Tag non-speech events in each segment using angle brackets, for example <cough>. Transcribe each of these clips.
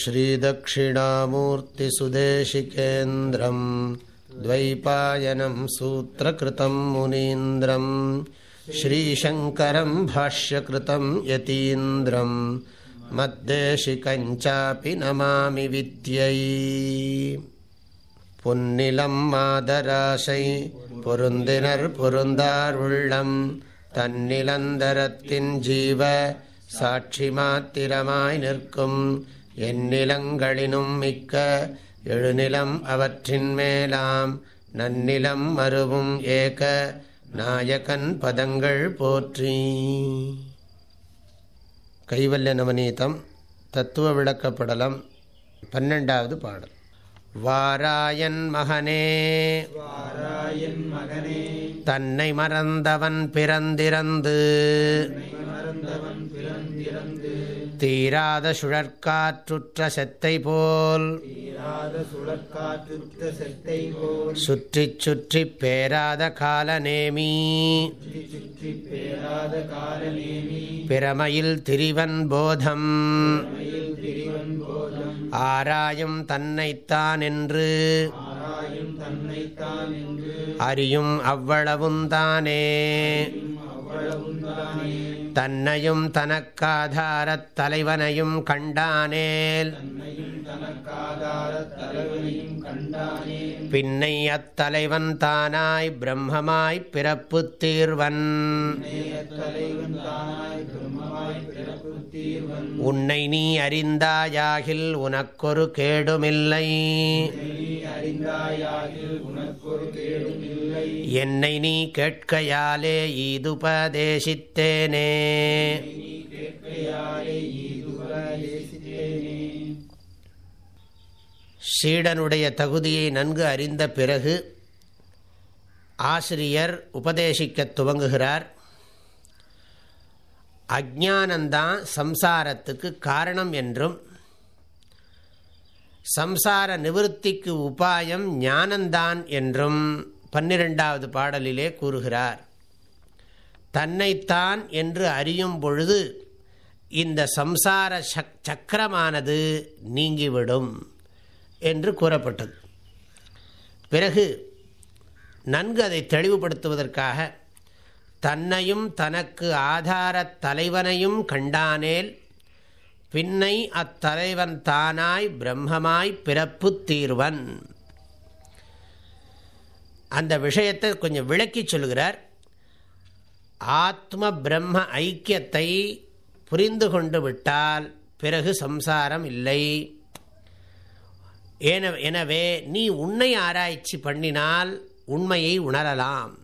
श्रीदक्षिणामूर्तिसुदेशिकेन्द्रम् द्वैपायनं सूत्रकृतं मुनीन्द्रम् श्रीशङ्करं भाष्यकृतं यतीन्द्रम् मद्देशिकञ्चापि नमामि विद्यै பொன்னிலம் மாதராசை பொருந்தினர் பொருந்தார் உள்ளம் தன்னிலந்தரத்தின் ஜீவ சாட்சி மாத்திரமாய் நிற்கும் எந்நிலங்களினும் மிக்க எழுநிலம் அவற்றின் மேலாம் நன்னிலம் மறுவும் ஏக நாயகன் பதங்கள் போற்றி. கைவல்ய நவநீதம் தத்துவ விளக்கப்படலம் பன்னெண்டாவது பாடல். வாராயன் மகனே வாராயன் மகனே தன்னை மறந்தவன் பிறந்திறந்து மறந்தவன் பிறந்திறந்து தீராத சுழற்காற்றுற்ற செத்தை போல் தீராத சுற்றி பேராத காலநேமி. சுற்றி பேராத காலநேமி பிரமையில் திரிவன் போதம். ஆராயும் தன்னைத்தான் என்று அறியும் அவ்வளவும் தானே தன்னையும் தனக்காதாரத் தலைவனையும் கண்டானேல். பின்னை அத்தலைவன் தானாய் பிரம்மமாய் பிறப்பு தீர்வன். உன்னை நீ அறிந்தாயாகில் உனக்கொரு கேடுமில்லை. என்னை நீ கேட்கையாலே ஈதுபதேசித்தேனே. நீ கேட்கையாலே ஈதுபதேசித்தேனே. சீடனுடைய தகுதியை நன்கு அறிந்த பிறகு ஆசிரியர் உபதேசிக்கத் துவங்குகிறார். அஜானந்தான் சம்சாரத்துக்கு காரணம் என்றும் சம்சார நிவர்த்திக்கு உபாயம் ஞானந்தான் என்றும் பன்னிரெண்டாவது பாடலிலே கூறுகிறார். தன்னைத்தான் என்று அறியும் பொழுது இந்த சம்சார சக் சக்கரமானது நீங்கிவிடும் என்று கூறப்பட்டது. பிறகு நன்கு அதை தெளிவுபடுத்துவதற்காக தன்னையும் தனக்கு ஆதாரத் தலைவனையும் கண்டானேல் பின்னை அத்தலைவன் தானாய் பிரம்மமாய் பிறப்புத் தீர்வன். அந்த விஷயத்தை கொஞ்சம் விளக்கி சொல்கிறார். ஆத்ம பிரம்ம ஐக்கியத்தை புரிந்து கொண்டு விட்டால் பிறகு சம்சாரம் இல்லை. எனவே நீ உன்னை ஆராய்ச்சி பண்ணினால் உண்மையை உணரலாம்.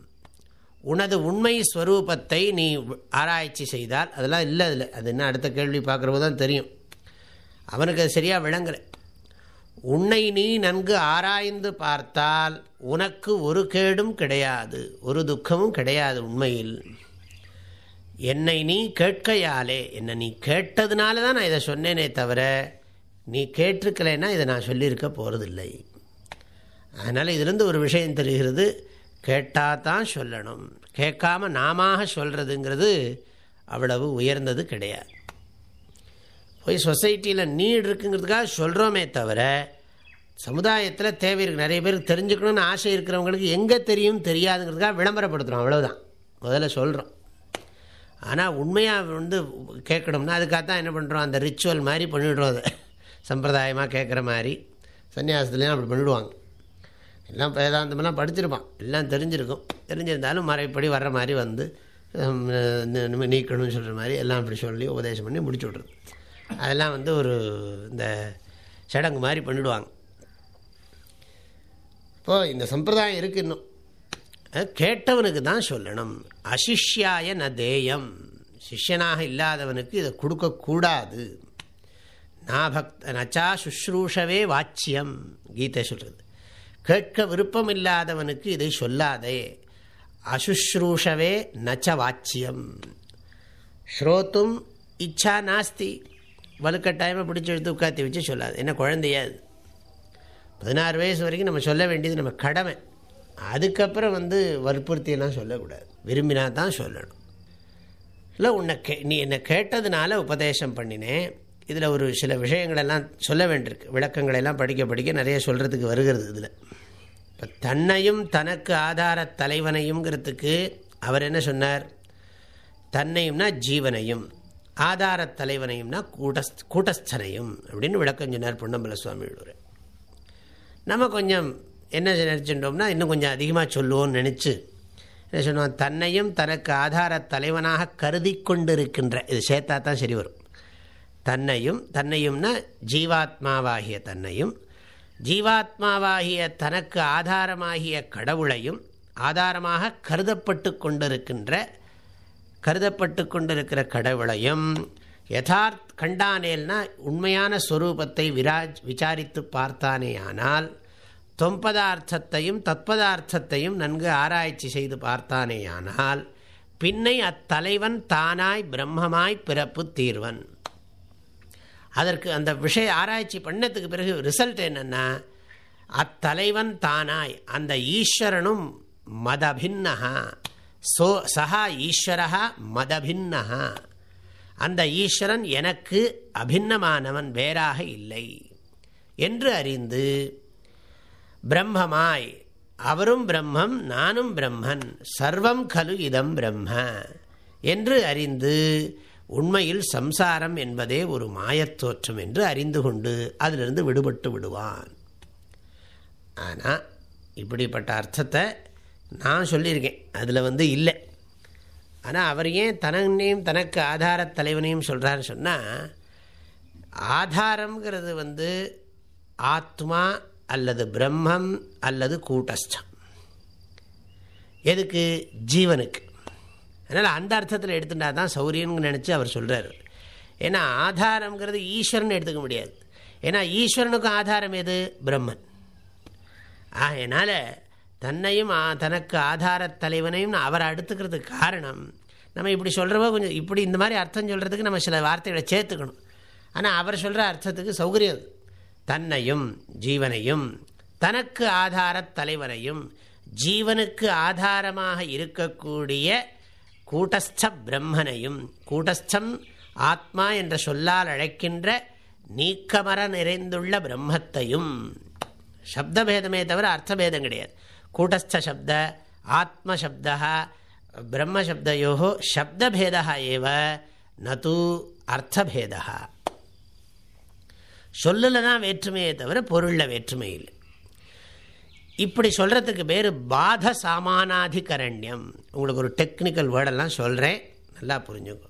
உனது உண்மை ஸ்வரூபத்தை நீ ஆராய்ச்சி செய்தால் அதெல்லாம் இல்லை அதில். அது என்ன அடுத்த கேள்வி பார்க்குறப்போ தான் தெரியும். அவனுக்கு அது சரியாக விளங்கலை. உன்னை நீ நன்கு ஆராய்ந்து பார்த்தால் உனக்கு ஒரு கேடும் கிடையாது ஒரு துக்கமும் கிடையாது உண்மையில். என்னை நீ கேட்கையாலே என்னை நீ கேட்டதுனால தான் நான் இதை சொன்னேனே தவிர நீ கேட்டிருக்கலைன்னா இதை நான் சொல்லியிருக்க போகிறதில்லை அதனால் இதிலிருந்து ஒரு விஷயம் தெரிகிறது. கேட்டால் தான் சொல்லணும். கேட்காம நாம சொல்கிறதுங்கிறது அவ்வளவு உயர்ந்தது கிடையாது. போய் சொசைட்டியில் நீடு இருக்குங்கிறதுக்காக சொல்கிறோமே தவிர சமுதாயத்தில் தேவை இருக்குது நிறைய பேருக்கு தெரிஞ்சுக்கணும்னு ஆசை இருக்கிறவங்களுக்கு எங்கே தெரியும் தெரியாதுங்கிறதுக்காக விளம்பரப்படுத்துகிறோம் அவ்வளோதான் முதல்ல சொல்கிறோம் ஆனால் உண்மையாக வந்து கேட்கணும்னா அதுக்காக தான் என்ன பண்ணுறோம் அந்த ரிச்சுவல் மாதிரி பண்ணிவிடுறோம் அதை. சம்பிரதாயமாக கேட்குற மாதிரி. சன்னியாசத்துலேயும் அப்படி பண்ணிவிடுவாங்க எல்லாம் வேதாந்தமெல்லாம் படிச்சிருப்பான். எல்லாம் தெரிஞ்சிருக்கும். தெரிஞ்சிருந்தாலும் மறைப்படி வர்ற மாதிரி வந்து இந்த இனிமே நீக்கணும்னு சொல்கிற மாதிரி எல்லாம் அப்படி சொல்லி உபதேசம் பண்ணி முடிச்சு விட்றது அதெல்லாம் வந்து ஒரு இந்த சடங்கு மாதிரி பண்ணிவிடுவாங்க இப்போது இந்த சம்பிரதாயம் இருக்குது இன்னும். அது கேட்டவனுக்கு தான் சொல்லணும். அசிஷ்யாய ந தேயம். சிஷ்யனாக இல்லாதவனுக்கு இதை கொடுக்கக்கூடாது நான் பக்த நச்சா சுஷ்ரூஷவே வாச்சியம். கீதை சொல்கிறது கேட்க விருப்பம் இல்லாதவனுக்கு இதை சொல்லாதே. அசுஷ்ரூஷவே நச்ச வாச்சியம். ஸ்ரோத்தும் இச்சா நாஸ்தி. வலுக்கட்டாயமாக பிடிச்சி எடுத்து உட்காத்தி வச்சு சொல்லாது. என்ன குழந்தையாது பதினாறு வயசு வரைக்கும் நம்ம சொல்ல வேண்டியது நம்ம கடமை. அதுக்கப்புறம் வந்து வற்புறுத்தியெல்லாம் சொல்லக்கூடாது. விரும்பினா தான் சொல்லணும். இல்லை உன்னை கே நீ என்னை கேட்டதுனால உபதேசம் பண்ணினேன். இதில் ஒரு சில விஷயங்களெல்லாம் சொல்ல வேண்டியிருக்கு. விளக்கங்களெல்லாம் படிக்க படிக்க நிறைய சொல்கிறதுக்கு வருகிறது இதில். தன்னையும் தனக்கு ஆதார தலைவனையும்ங்கிறதுக்கு அவர் என்ன சொன்னார்? தன்னையும்னா ஜீவனையும் ஆதார தலைவனையும்னா கூட்டஸ் கூட்டஸ்தனையும் அப்படின்னு விளக்கம் சொன்னார் பொன்னம்பல சுவாமி விடுவர் நம்ம கொஞ்சம் என்ன நினச்சிட்டோம்னா இன்னும் கொஞ்சம் அதிகமாக சொல்லுவோம்னு நினச்சி என்ன சொன்னோம்? தன்னையும் தனக்கு ஆதார தலைவனாக கருதி கொண்டிருக்கின்ற இது சேர்த்தா தான் சரி வரும். தன்னையும் தன்னையும்னா ஜீவாத்மாவாகிய தன்னையும் ஜீவாத்மாவாகிய தனக்கு ஆதாரமாகிய கடவுளையும் ஆதாரமாக கருதப்பட்டு கொண்டிருக்கின்ற கருதப்பட்டு கொண்டிருக்கிற கடவுளையும் யதார்த் கண்டானேல்னா உண்மையான ஸ்வரூபத்தை விராஜ் விசாரித்து பார்த்தானேயானால் தொம்பதார்த்தத்தையும் தத்பதார்த்தத்தையும் நன்கு ஆராய்ச்சி செய்து பார்த்தானேயானால் பின்னை அத்தலைவன் தானாய் பிரம்மமாய் பிறப்பு தீர்வன். அதற்கு அந்த விஷய ஆராய்ச்சி பண்ணதுக்கு பிறகு ரிசல்ட் என்னென்னா அத்தலைவன் தானாய் அந்த ஈஸ்வரனும் மதபின்னஹா சோ சஹா ஈஸ்வரா மதபின்னஹா. அந்த ஈஸ்வரன் எனக்கு அபின்னமானவன் வேறாக இல்லை என்று அறிந்து பிரம்மமாய் அவரும் பிரம்மம் நானும் பிரம்மன் சர்வம் கலு இதம் பிரம்ம என்று அறிந்து உண்மையில் சம்சாரம் என்பதே ஒரு மாயத்தோற்றம் என்று அறிந்து கொண்டு அதிலிருந்து விடுபட்டு விடுவான். ஆனால் இப்படிப்பட்ட அர்த்தத்தை நான் சொல்லியிருக்கேன். அதில் வந்து இல்லை. ஆனால் அவர் ஏன் தனனையும் தனக்கு ஆதார தலைவனையும் சொல்கிறாருன்னு சொன்னால் ஆதாரங்கிறது வந்து ஆத்மா அல்லது பிரம்மம் அல்லது கூட்டஸ்தம். எதுக்கு? ஜீவனுக்கு. அதனால் அந்த அர்த்தத்தில் எடுத்துட்டா தான் சௌரியன்னு நினச்சி அவர் சொல்கிறார் ஏன்னா ஆதாரங்கிறது ஈஸ்வரன் எடுத்துக்க முடியாது. ஏன்னா ஈஸ்வரனுக்கும் ஆதாரம் எது? பிரம்மன். ஆகையினால தன்னையும் தனக்கு ஆதார தலைவனையும் அவர் அடுத்துக்கிறதுக்கு காரணம் நம்ம இப்படி சொல்கிறப்போ கொஞ்சம் இப்படி இந்த மாதிரி அர்த்தம் சொல்கிறதுக்கு நம்ம சில வார்த்தைகளை சேர்த்துக்கணும். ஆனால் அவர் சொல்கிற அர்த்தத்துக்கு சௌகரியம் தன்னையும் ஜீவனையும் தனக்கு ஆதார தலைவனையும் ஜீவனுக்கு ஆதாரமாக இருக்கக்கூடிய கூட்டஸ்த பிரம்மனையும் கூட்டஸ்தம் ஆத்மா என்ற சொல்லால் அழைக்கின்ற நீக்கமர நிறைந்துள்ள பிரம்மத்தையும். சப்தபேதமே தவிர அர்த்தபேதம் கிடையாது. கூட்டஸ்தப்த ஆத்மசப்தா பிரம்மசப்தையோ சப்தபேதா ஏவ நது அர்த்தபேதா சொல்லில் தான் வேற்றுமையே தவிர பொருளில் வேற்றுமை இல்லை. இப்படி சொல்கிறதுக்கு பேர் பாத சாமானாதிகரண்யம் உங்களுக்கு ஒரு டெக்னிக்கல் வேர்டெல்லாம் சொல்கிறேன் நல்லா புரிஞ்சுக்கோ.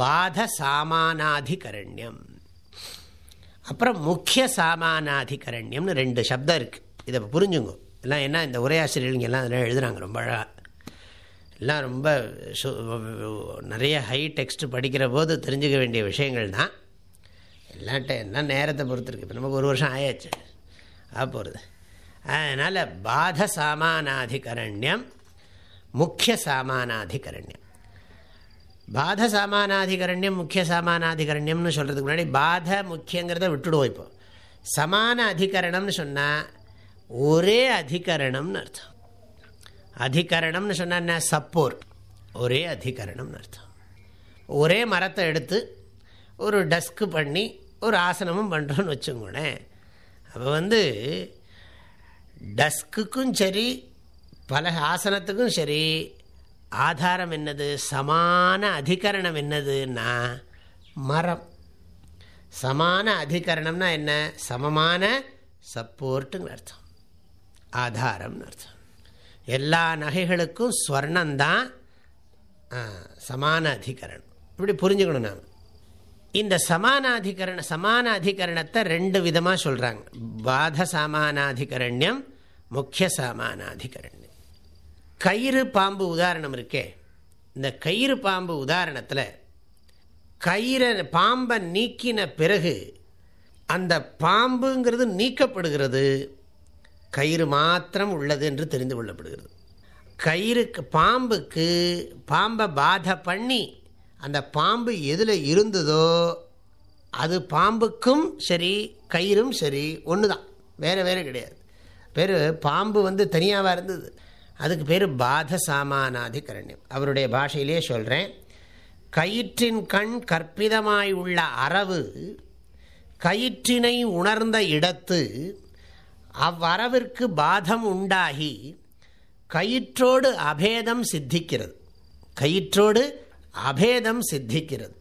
பாத சாமானாதிகரண்யம் அப்புறம் முக்கிய சாமானாதிகரண்யம்னு ரெண்டு சப்தம் இருக்குது இதை புரிஞ்சுங்க. எல்லாம் என்ன இந்த உரையாசிரியர்கள் எல்லாம் அதெல்லாம் எழுதுகிறாங்க ரொம்ப அழகாக எல்லாம் ரொம்ப நிறைய ஹை டெக்ஸ்ட் படிக்கிற போது தெரிஞ்சுக்க வேண்டிய விஷயங்கள் தான். எல்லாம் எல்லாம் நேரத்தை பொறுத்திருக்கு இப்போ நமக்கு ஒரு வருஷம் ஆயாச்சு. ஆ போகிறது அதனால் பாத சாமானாதிகரண்யம் முக்கிய சாமானாதிகரண்யம். பாத சாமானாதிகரண்யம் முக்கிய சாமானாதிகரண்யம்னு சொல்கிறதுக்கு முன்னாடி பாத முக்கியங்கிறத விட்டுடுவோம் இப்போ. சமான அதிகரணம்னு சொன்னால் ஒரே அதிகரணம்னு அர்த்தம். அதிகரணம்னு சொன்னால் என்ன? சப்போர்ட் ஒரே அதிகரணம்னு அர்த்தம். ஒரே மரத்தை எடுத்து ஒரு டஸ்க்கு பண்ணி ஒரு ஆசனமும் பண்ணுறோன்னு வச்சுக்கோங்களேன். அப்போ வந்து டஸ்க்குக்கும் சரி பல ஆசனத்துக்கும் சரி ஆதாரம் என்னது சமான அதிகரணம் என்னதுன்னா மரம். சமான அதிகரணம்னா என்ன? சமமான சப்போர்ட்டுங்கிற அர்த்தம். ஆதாரம்னு அர்த்தம். எல்லா நகைகளுக்கும் ஸ்வர்ணந்தான் சமான அதிகரணம். இப்படி புரிஞ்சுக்கணும் நாம். இந்த சமானாதிகரண சமான அதிகரணத்தை ரெண்டு விதமாக சொல்கிறாங்க பாத சாமானாதிகரண்யம் முக்கிய சாமானாதிகரண்யம். கயிறு பாம்பு உதாரணம் இருக்கே. இந்த கயிறு பாம்பு உதாரணத்தில் கயிறை பாம்பை நீக்கின பிறகு அந்த பாம்புங்கிறது நீக்கப்படுகிறது. கயிறு மாத்திரம் உள்ளது என்று தெரிந்து கொள்ளப்படுகிறது. கயிறுக்கு பாம்புக்கு பாம்பை பாதை பண்ணி அந்த பாம்பு எதில் இருந்ததோ அது பாம்புக்கும் சரி கயிறும் சரி ஒன்று தான் வேறு வேறு கிடையாது. பேர் பாம்பு வந்து தனியாகவாக இருந்தது. அதுக்கு பேர் பாத சாமானாதிகரண்யம் அவருடைய பாஷையிலே சொல்கிறேன் கயிற்றின் கண் கற்பிதமாய் உள்ள அரவு கயிற்றினை உணர்ந்த இடத்து அவ்வரவிற்கு பாதம் உண்டாகி கயிற்றோடு அபேதம் சித்திக்கிறது. கயிற்றோடு அபேதம் சித்திக்கிறது.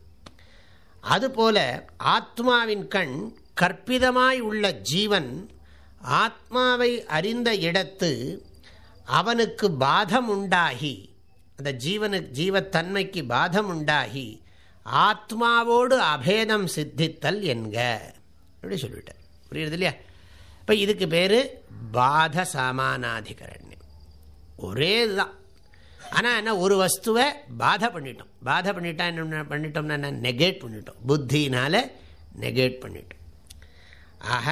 அதுபோல ஆத்மாவின் கண் கற்பிதமாய் உள்ள ஜீவன் ஆத்மாவை அறிந்த இடத்து அவனுக்கு பாதம் உண்டாகி அந்த ஜீவனுக்கு ஜீவத்தன்மைக்கு பாதம் உண்டாகி ஆத்மாவோடு அபேதம் சித்தித்தல் என்க. அப்படி சொல்லிவிட்டேன் புரியுறது இல்லையா? இப்போ இதுக்கு பேர் பாத சாமானாதிகரண்யம் ஒரே இதுதான் ஆனால் என்ன ஒரு வஸ்துவை பாதை பண்ணிட்டோம். பாதை பண்ணிட்டா என்ன பண்ணிட்டோம்னா என்ன நெகேட் பண்ணிட்டோம். புத்தினால் நெகேட் பண்ணிட்டோம். ஆக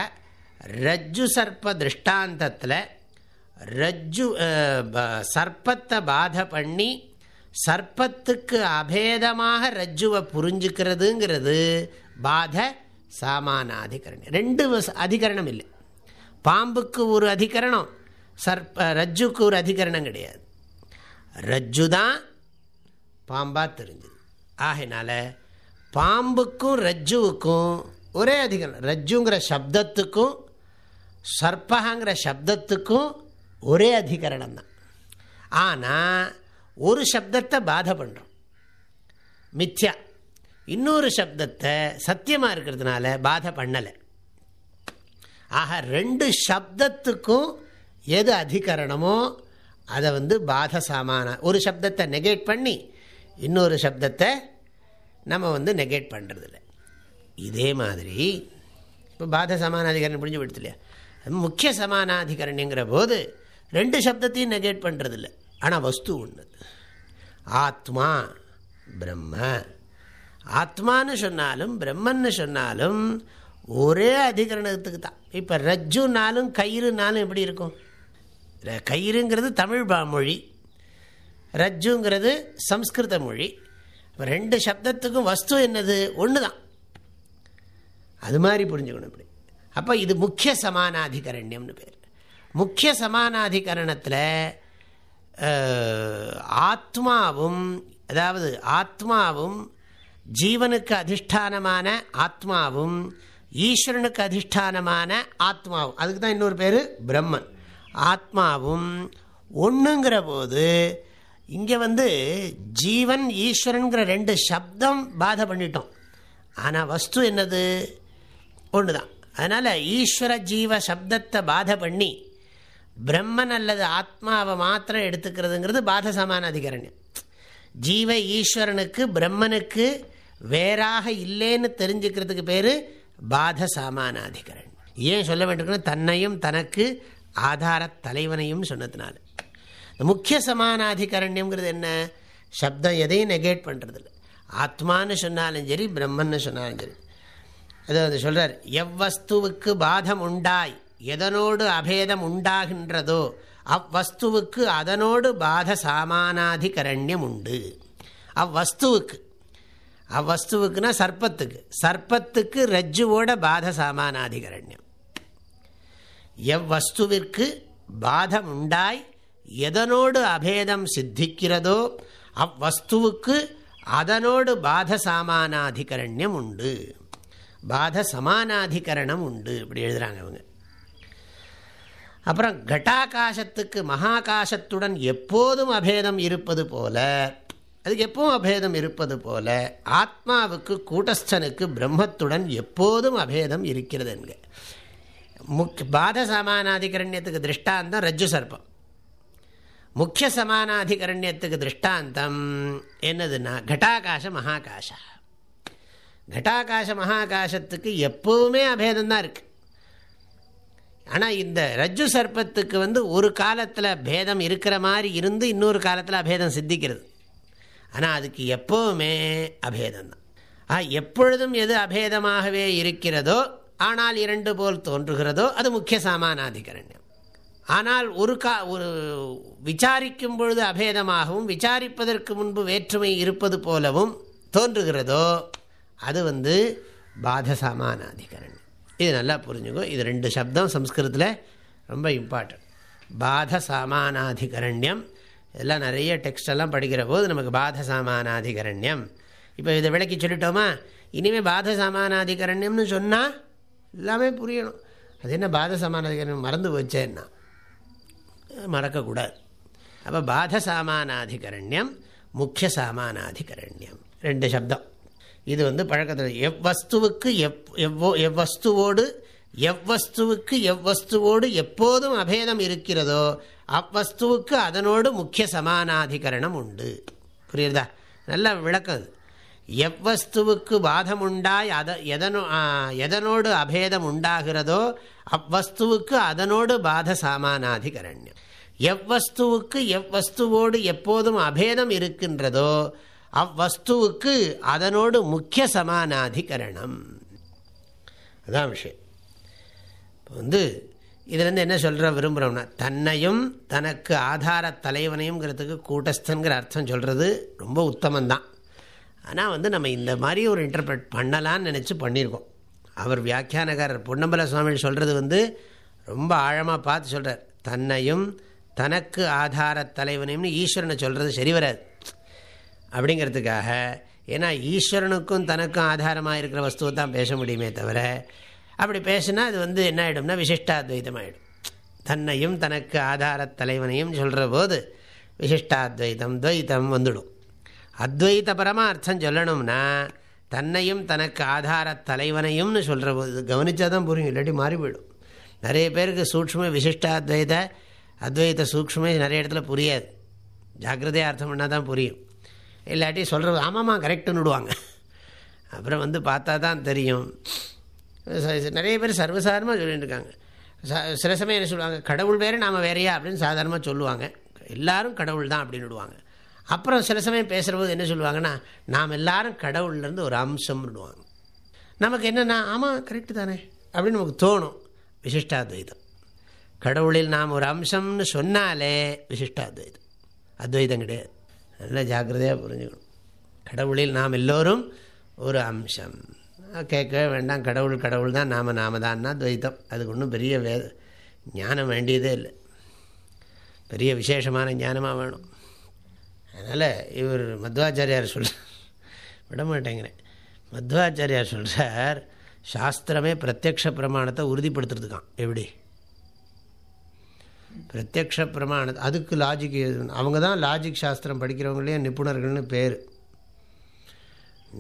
ரஜ்ஜு சர்ப்ப திருஷ்டாந்தத்தில் ரஜ்ஜு சர்ப்பத்தை பாதை பண்ணி சர்ப்பத்துக்கு அபேதமாக ரஜ்ஜுவை புரிஞ்சுக்கிறதுங்கிறது பாத சாமானாதிகரணம். ரெண்டு அதிகரணம் இல்லை. பாம்புக்கு ஒரு அதிகரணம் சர்ப்ப ரஜ்ஜுக்கு ஒரு அதிகரணம் கிடையாது. ரஜ்ஜு தான் பாம்பாக தெரிஞ்சுது. ஆகையினால பாம்புக்கும் ரஜ்ஜுவுக்கும் ஒரே அதிகாரம் ரஜ்ஜுங்கிற சப்தத்துக்கும் சர்ப்பகாங்கிற சப்தத்துக்கும் ஒரே அதிகரணம் தான். ஆனால் ஒரு சப்தத்தை பாதை பண்ணுறோம் மித்யா. இன்னொரு சப்தத்தை சத்தியமாக இருக்கிறதுனால பாதை பண்ணலை. ஆக ரெண்டு சப்தத்துக்கும் எது அதிகரணமோ அதை வந்து பாத சாமான ஒரு சப்தத்தை நெகேட் பண்ணி இன்னொரு சப்தத்தை நம்ம வந்து நெகேட் பண்ணுறதில்ல இதே மாதிரி இப்போ பாத சமானாதிகரணம் புரிஞ்சு விடுத்து இல்லையா முக்கிய சமானாதிகரணிங்கிற போது ரெண்டு சப்தத்தையும் நெகேட் பண்ணுறதில்ல ஆனால் வஸ்து ஒன்று ஆத்மா பிரம்ம. ஆத்மான்னு சொன்னாலும் பிரம்மன்னு சொன்னாலும் ஒரே அதிகரணத்துக்கு தான். இப்போ ரஜ்ஜுனாலும் கயிறுனாலும் எப்படி இருக்கும்? கயிறுங்கிறது தமிழ் மொழி ரஜ்ஜுங்கிறது சம்ஸ்கிருத மொழி. இப்போ ரெண்டு சப்தத்துக்கும் வஸ்து என்னது? ஒன்று தான் அது மாதிரி புரிஞ்சுக்கணும் இப்படி. அப்போ இது முக்கிய சமானாதிகரண்யம்னு பேர். முக்கிய சமானாதிகரணத்தில் ஆத்மாவும் அதாவது ஆத்மாவும் ஜீவனுக்கு அதிஷ்டானமான ஆத்மாவும் ஈஸ்வரனுக்கு அதிஷ்டானமான ஆத்மாவும். அதுக்கு தான் இன்னொரு பேர் பிரம்மன். ஆத்மாவும் ஒன்றுங்கிற போது இங்கே வந்து ஜீவன் ஈஸ்வரனுங்கிற ரெண்டு சப்தம் பாதை பண்ணிட்டோம். ஆனால் வஸ்து என்னது? ஒன்று தான் அதனால் ஈஸ்வர ஜீவ சப்தத்தை பாதை பண்ணி பிரம்மன் அல்லது ஆத்மாவை மாத்திரம் எடுத்துக்கிறதுங்கிறது பாத சமான அதிகரண்யம். ஜீவ ஈஸ்வரனுக்கு பிரம்மனுக்கு வேறாக இல்லைன்னு தெரிஞ்சுக்கிறதுக்கு பேர் பாத சாமானாதிகரன் ஏன் சொல்ல வேண்டும் தன்னையும் தனக்கு ஆதார தலைவனையும் சொன்னதுனால. முக்கிய சமானாதிகரண்யம்ங்கிறது என்ன? சப்தம் எதையும் நெகேட் பண்ணுறதில்ல ஆத்மான்னு சொன்னாலும் சரி பிரம்மன்னு சொன்னாலும் சரி. அது சொல்கிறார் எவ்வஸ்துவுக்கு பாதம் உண்டாய் எதனோடு அபேதம் உண்டாகின்றதோ அவ்வஸ்துவுக்கு அதனோடு பாத சாமானாதிகரண்யம் உண்டு அவ்வஸ்துவுக்கு. அவ்வஸ்துவுக்குனா சர்ப்பத்துக்கு. சர்ப்பத்துக்கு ரஜ்ஜுவோட பாத சாமானாதிகரண்யம். எவ்வஸ்துவிற்கு பாதம் உண்டாய் எதனோடு அபேதம் சித்திக்கிறதோ அவ்வஸ்துவுக்கு அதனோடு பாத சாமானாதிகரண்யம் உண்டு. பாத சமானாதிகரணம் உண்டு. இப்படி எழுதுகிறாங்க அவங்க அப்புறம் கட்டாகாசத்துக்கு மகாகாசத்துடன் எப்போதும் அபேதம் இருப்பது போல அதுக்கு எப்பவும் அபேதம் இருப்பது போல ஆத்மாவுக்கு கூட்டஸ்தனுக்கு பிரம்மத்துடன் எப்போதும் அபேதம் இருக்கிறது என்க. முக் பாத சமானாதிகரண்யத்துக்கு திருஷ்டாந்தம் ரஜ்ஜு சர்ப்பம். முக்கிய சமானாதிகரண்யத்துக்கு திருஷ்டாந்தம் என்னதுன்னா கட்டாகாச மகாகாஷ கட்டாகாச மகாகாசத்துக்கு எப்பவுமே அபேதம்தான் இருக்குது ஆனால் இந்த ரஜ்ஜு சர்ப்பத்துக்கு வந்து ஒரு காலத்தில் பேதம் இருக்கிற மாதிரி இருந்து இன்னொரு காலத்தில் அபேதம் சித்திக்கிறது. ஆனால் அதுக்கு எப்போவுமே அபேதம் தான் எப்பொழுதும் எது அபேதமாகவே இருக்கிறதோ ஆனால் இரண்டு போல் தோன்றுகிறதோ அது முக்கிய சாமானாதிகரண்யம். ஆனால் ஒரு கா ஒரு விசாரிக்கும் பொழுது அபேதமாகவும் விசாரிப்பதற்கு முன்பு வேற்றுமை இருப்பது போலவும் தோன்றுகிறதோ அது வந்து பாத சாமானாதிகரண்யம். இது நல்லா புரிஞ்சுக்கோ. இது ரெண்டு சப்தம் சம்ஸ்கிருதத்தில் ரொம்ப இம்பார்ட்டன்ட் பாத சாமானாதிகரண்யம். இதெல்லாம் நிறைய டெக்ஸ்டெல்லாம் படிக்கிற போது நமக்கு பாத சாமானாதிகரண்யம். இப்போ இதை விளக்கி சொல்லிட்டோமா? இனிமேல் பாத சமானாதிகரண்யம்னு சொன்னால் எல்லாமே புரியணும். அது என்ன பாத சமானாதிகாரம் மறந்து போச்சேன்னா. மறக்கக்கூடாது. அப்போ பாத சாமானாதிகரண்யம் முக்கிய சாமானாதிகரண்யம் ரெண்டு சப்தம். இது வந்து பழக்கத்தில் எவ்வஸ்துவுக்கு எவ் எவ்வோ எவ்வஸ்துவோடு எவ்வஸ்துவுக்கு எவ்வஸ்துவோடு எப்போதும் அபேதம் இருக்கிறதோ அவ்வஸ்துவுக்கு அதனோடு முக்கிய சமானாதிகரணம் உண்டு. புரியுறதா? நல்ல விளக்கம் அது. எவ்வஸ்துவுக்கு பாதம் உண்டாய் அத எதனோ எதனோடு அபேதம் உண்டாகிறதோ அவ்வஸ்துவுக்கு அதனோடு பாத சாமானாதிகரண்யம் எவ்வஸ்துவுக்கு எவ்வஸ்துவோடு எப்போதும் அபேதம் இருக்கின்றதோ அவ்வஸ்துவுக்கு அதனோடு முக்கிய சமானாதிகரணம் அதான் விஷயம். இப்போ வந்து இதுலேருந்து என்ன சொல்கிற விரும்புகிறோம்னா தன்னையும் தனக்கு ஆதார தலைவனையும்ங்கிறதுக்கு கூட்டஸ்தங்கிற அர்த்தம் சொல்கிறது ரொம்ப உத்தமந்தான் ஆனால் வந்து நம்ம இந்த மாதிரி ஒரு இன்டர்பிரட் பண்ணலான்னு நினச்சி பண்ணியிருக்கோம் அவர் வியாக்கியானகாரர் பொன்னம்பல சுவாமி சொல்கிறது வந்து ரொம்ப ஆழமாக பார்த்து சொல்கிறார் தன்னையும் தனக்கு ஆதார தலைவனையும்னு ஈஸ்வரனை சொல்கிறது சரி வராது. அப்படிங்கிறதுக்காக ஏன்னா ஈஸ்வரனுக்கும் தனக்கும் ஆதாரமாக இருக்கிற வஸ்துவை தான் பேச முடியுமே தவிர அப்படி பேசுனா அது வந்து என்ன ஆகிடும்னா விசிஷ்டாத்வைதம் ஆகிடும் தன்னையும் தனக்கு ஆதார தலைவனையும் சொல்கிற போது விசிஷ்டாத்வைதம் துவைத்தம் வந்துடும். அத்வைத பரமாக அர்த்தம் சொல்லணும்னா தன்னையும் தனக்கு ஆதார தலைவனையும்னு சொல்கிற போது கவனித்தா தான் புரியும் இல்லாட்டி மாறி போயிடும். நிறைய பேருக்கு சூக்ஷ்ம விசிஷ்டாத்வைத அத்வைத சூக்ஷ்மே நிறைய இடத்துல புரியாது. ஜாக்கிரதையாக அர்த்தம் பண்ணால் தான் புரியும். இல்லாட்டி சொல்கிறது ஆமாம்மா கரெக்டுன்னு விடுவாங்க. அப்புறம் வந்து பார்த்தா தான் தெரியும் நிறைய பேர் சர்வசாதாரணமாக சொல்லிட்டு இருக்காங்க. சில சமயம் என்ன சொல்லுவாங்க கடவுள் வேறு நாம் வேறையா அப்படின்னு சாதாரணமாக சொல்லுவாங்க. எல்லாரும் கடவுள் தான் அப்படின்னு விடுவாங்க. அப்புறம் சில சமயம் பேசுகிறபோது என்ன சொல்லுவாங்கன்னா நாம் எல்லாரும் கடவுள்லேருந்து ஒரு அம்சம்னுவாங்க நமக்கு என்னென்னா ஆமாம் கரெக்டு தானே. அப்படின்னு நமக்கு தோணும். விசிஷ்டாத்வைதம். கடவுளில் நாம் ஒரு அம்சம்னு சொன்னாலே விசிஷ்டாத்வைதம். அத்வைதம் கிடையாது. நல்லா ஜாக்கிரதையாக புரிஞ்சுக்கணும். கடவுளில் நாம் எல்லோரும் ஒரு அம்சம். கேட்கவே வேண்டாம். கடவுள் கடவுள் தான் நாம் நாம தான்னா துவைத்தம் அதுக்கு ஒன்றும் பெரிய வே ஞானம் வேண்டியதே இல்லை. பெரிய விசேஷமான ஞானமாக வேணும். அதனால் இவர் மத்வாச்சாரியார் சொல்கிறார் விட மாட்டேங்கிறேன் மத்வாச்சாரியார் சொல்கிறார் சாஸ்திரமே பிரத்யக்ஷ பிரமாணத்தை உறுதிப்படுத்துறதுக்கான் எப்படி? பிரத்யக்ஷ பிரமாண அதுக்கு லாஜிக் அவங்க தான் லாஜிக் சாஸ்திரம் படிக்கிறவங்களே நிபுணர்கள்னு பேர்.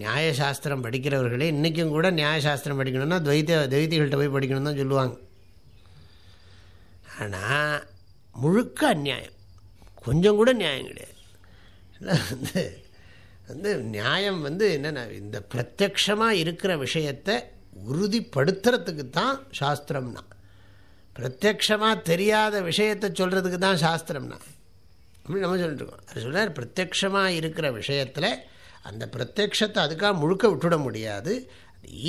நியாயசாஸ்திரம் படிக்கிறவர்களே இன்றைக்கும் கூட நியாயசாஸ்திரம் படிக்கணும்னா துவைத்த துவைத்திகள்கிட்ட போய் படிக்கணும் தான் சொல்லுவாங்க. ஆனால் முழுக்க அந்நியாயம். கொஞ்சம் கூட நியாயம் கிடையாது. <laughs> வந்து வந்து நியாயம் வந்து என்னென்ன இந்த பிரத்யக்ஷமாக இருக்கிற விஷயத்தை உறுதிப்படுத்துறதுக்கு தான் சாஸ்திரம்னா. பிரத்யக்ஷமாக தெரியாத விஷயத்தை சொல்கிறதுக்கு தான் சாஸ்திரம்னா. அப்படின்னு நம்ம சொல்லிட்டுருக்கோம். அது சொன்னார் பிரத்யக்ஷமாக இருக்கிற விஷயத்தில் அந்த பிரத்யக்ஷத்தை அதுக்காக முழுக்க விட்டுவிட முடியாது.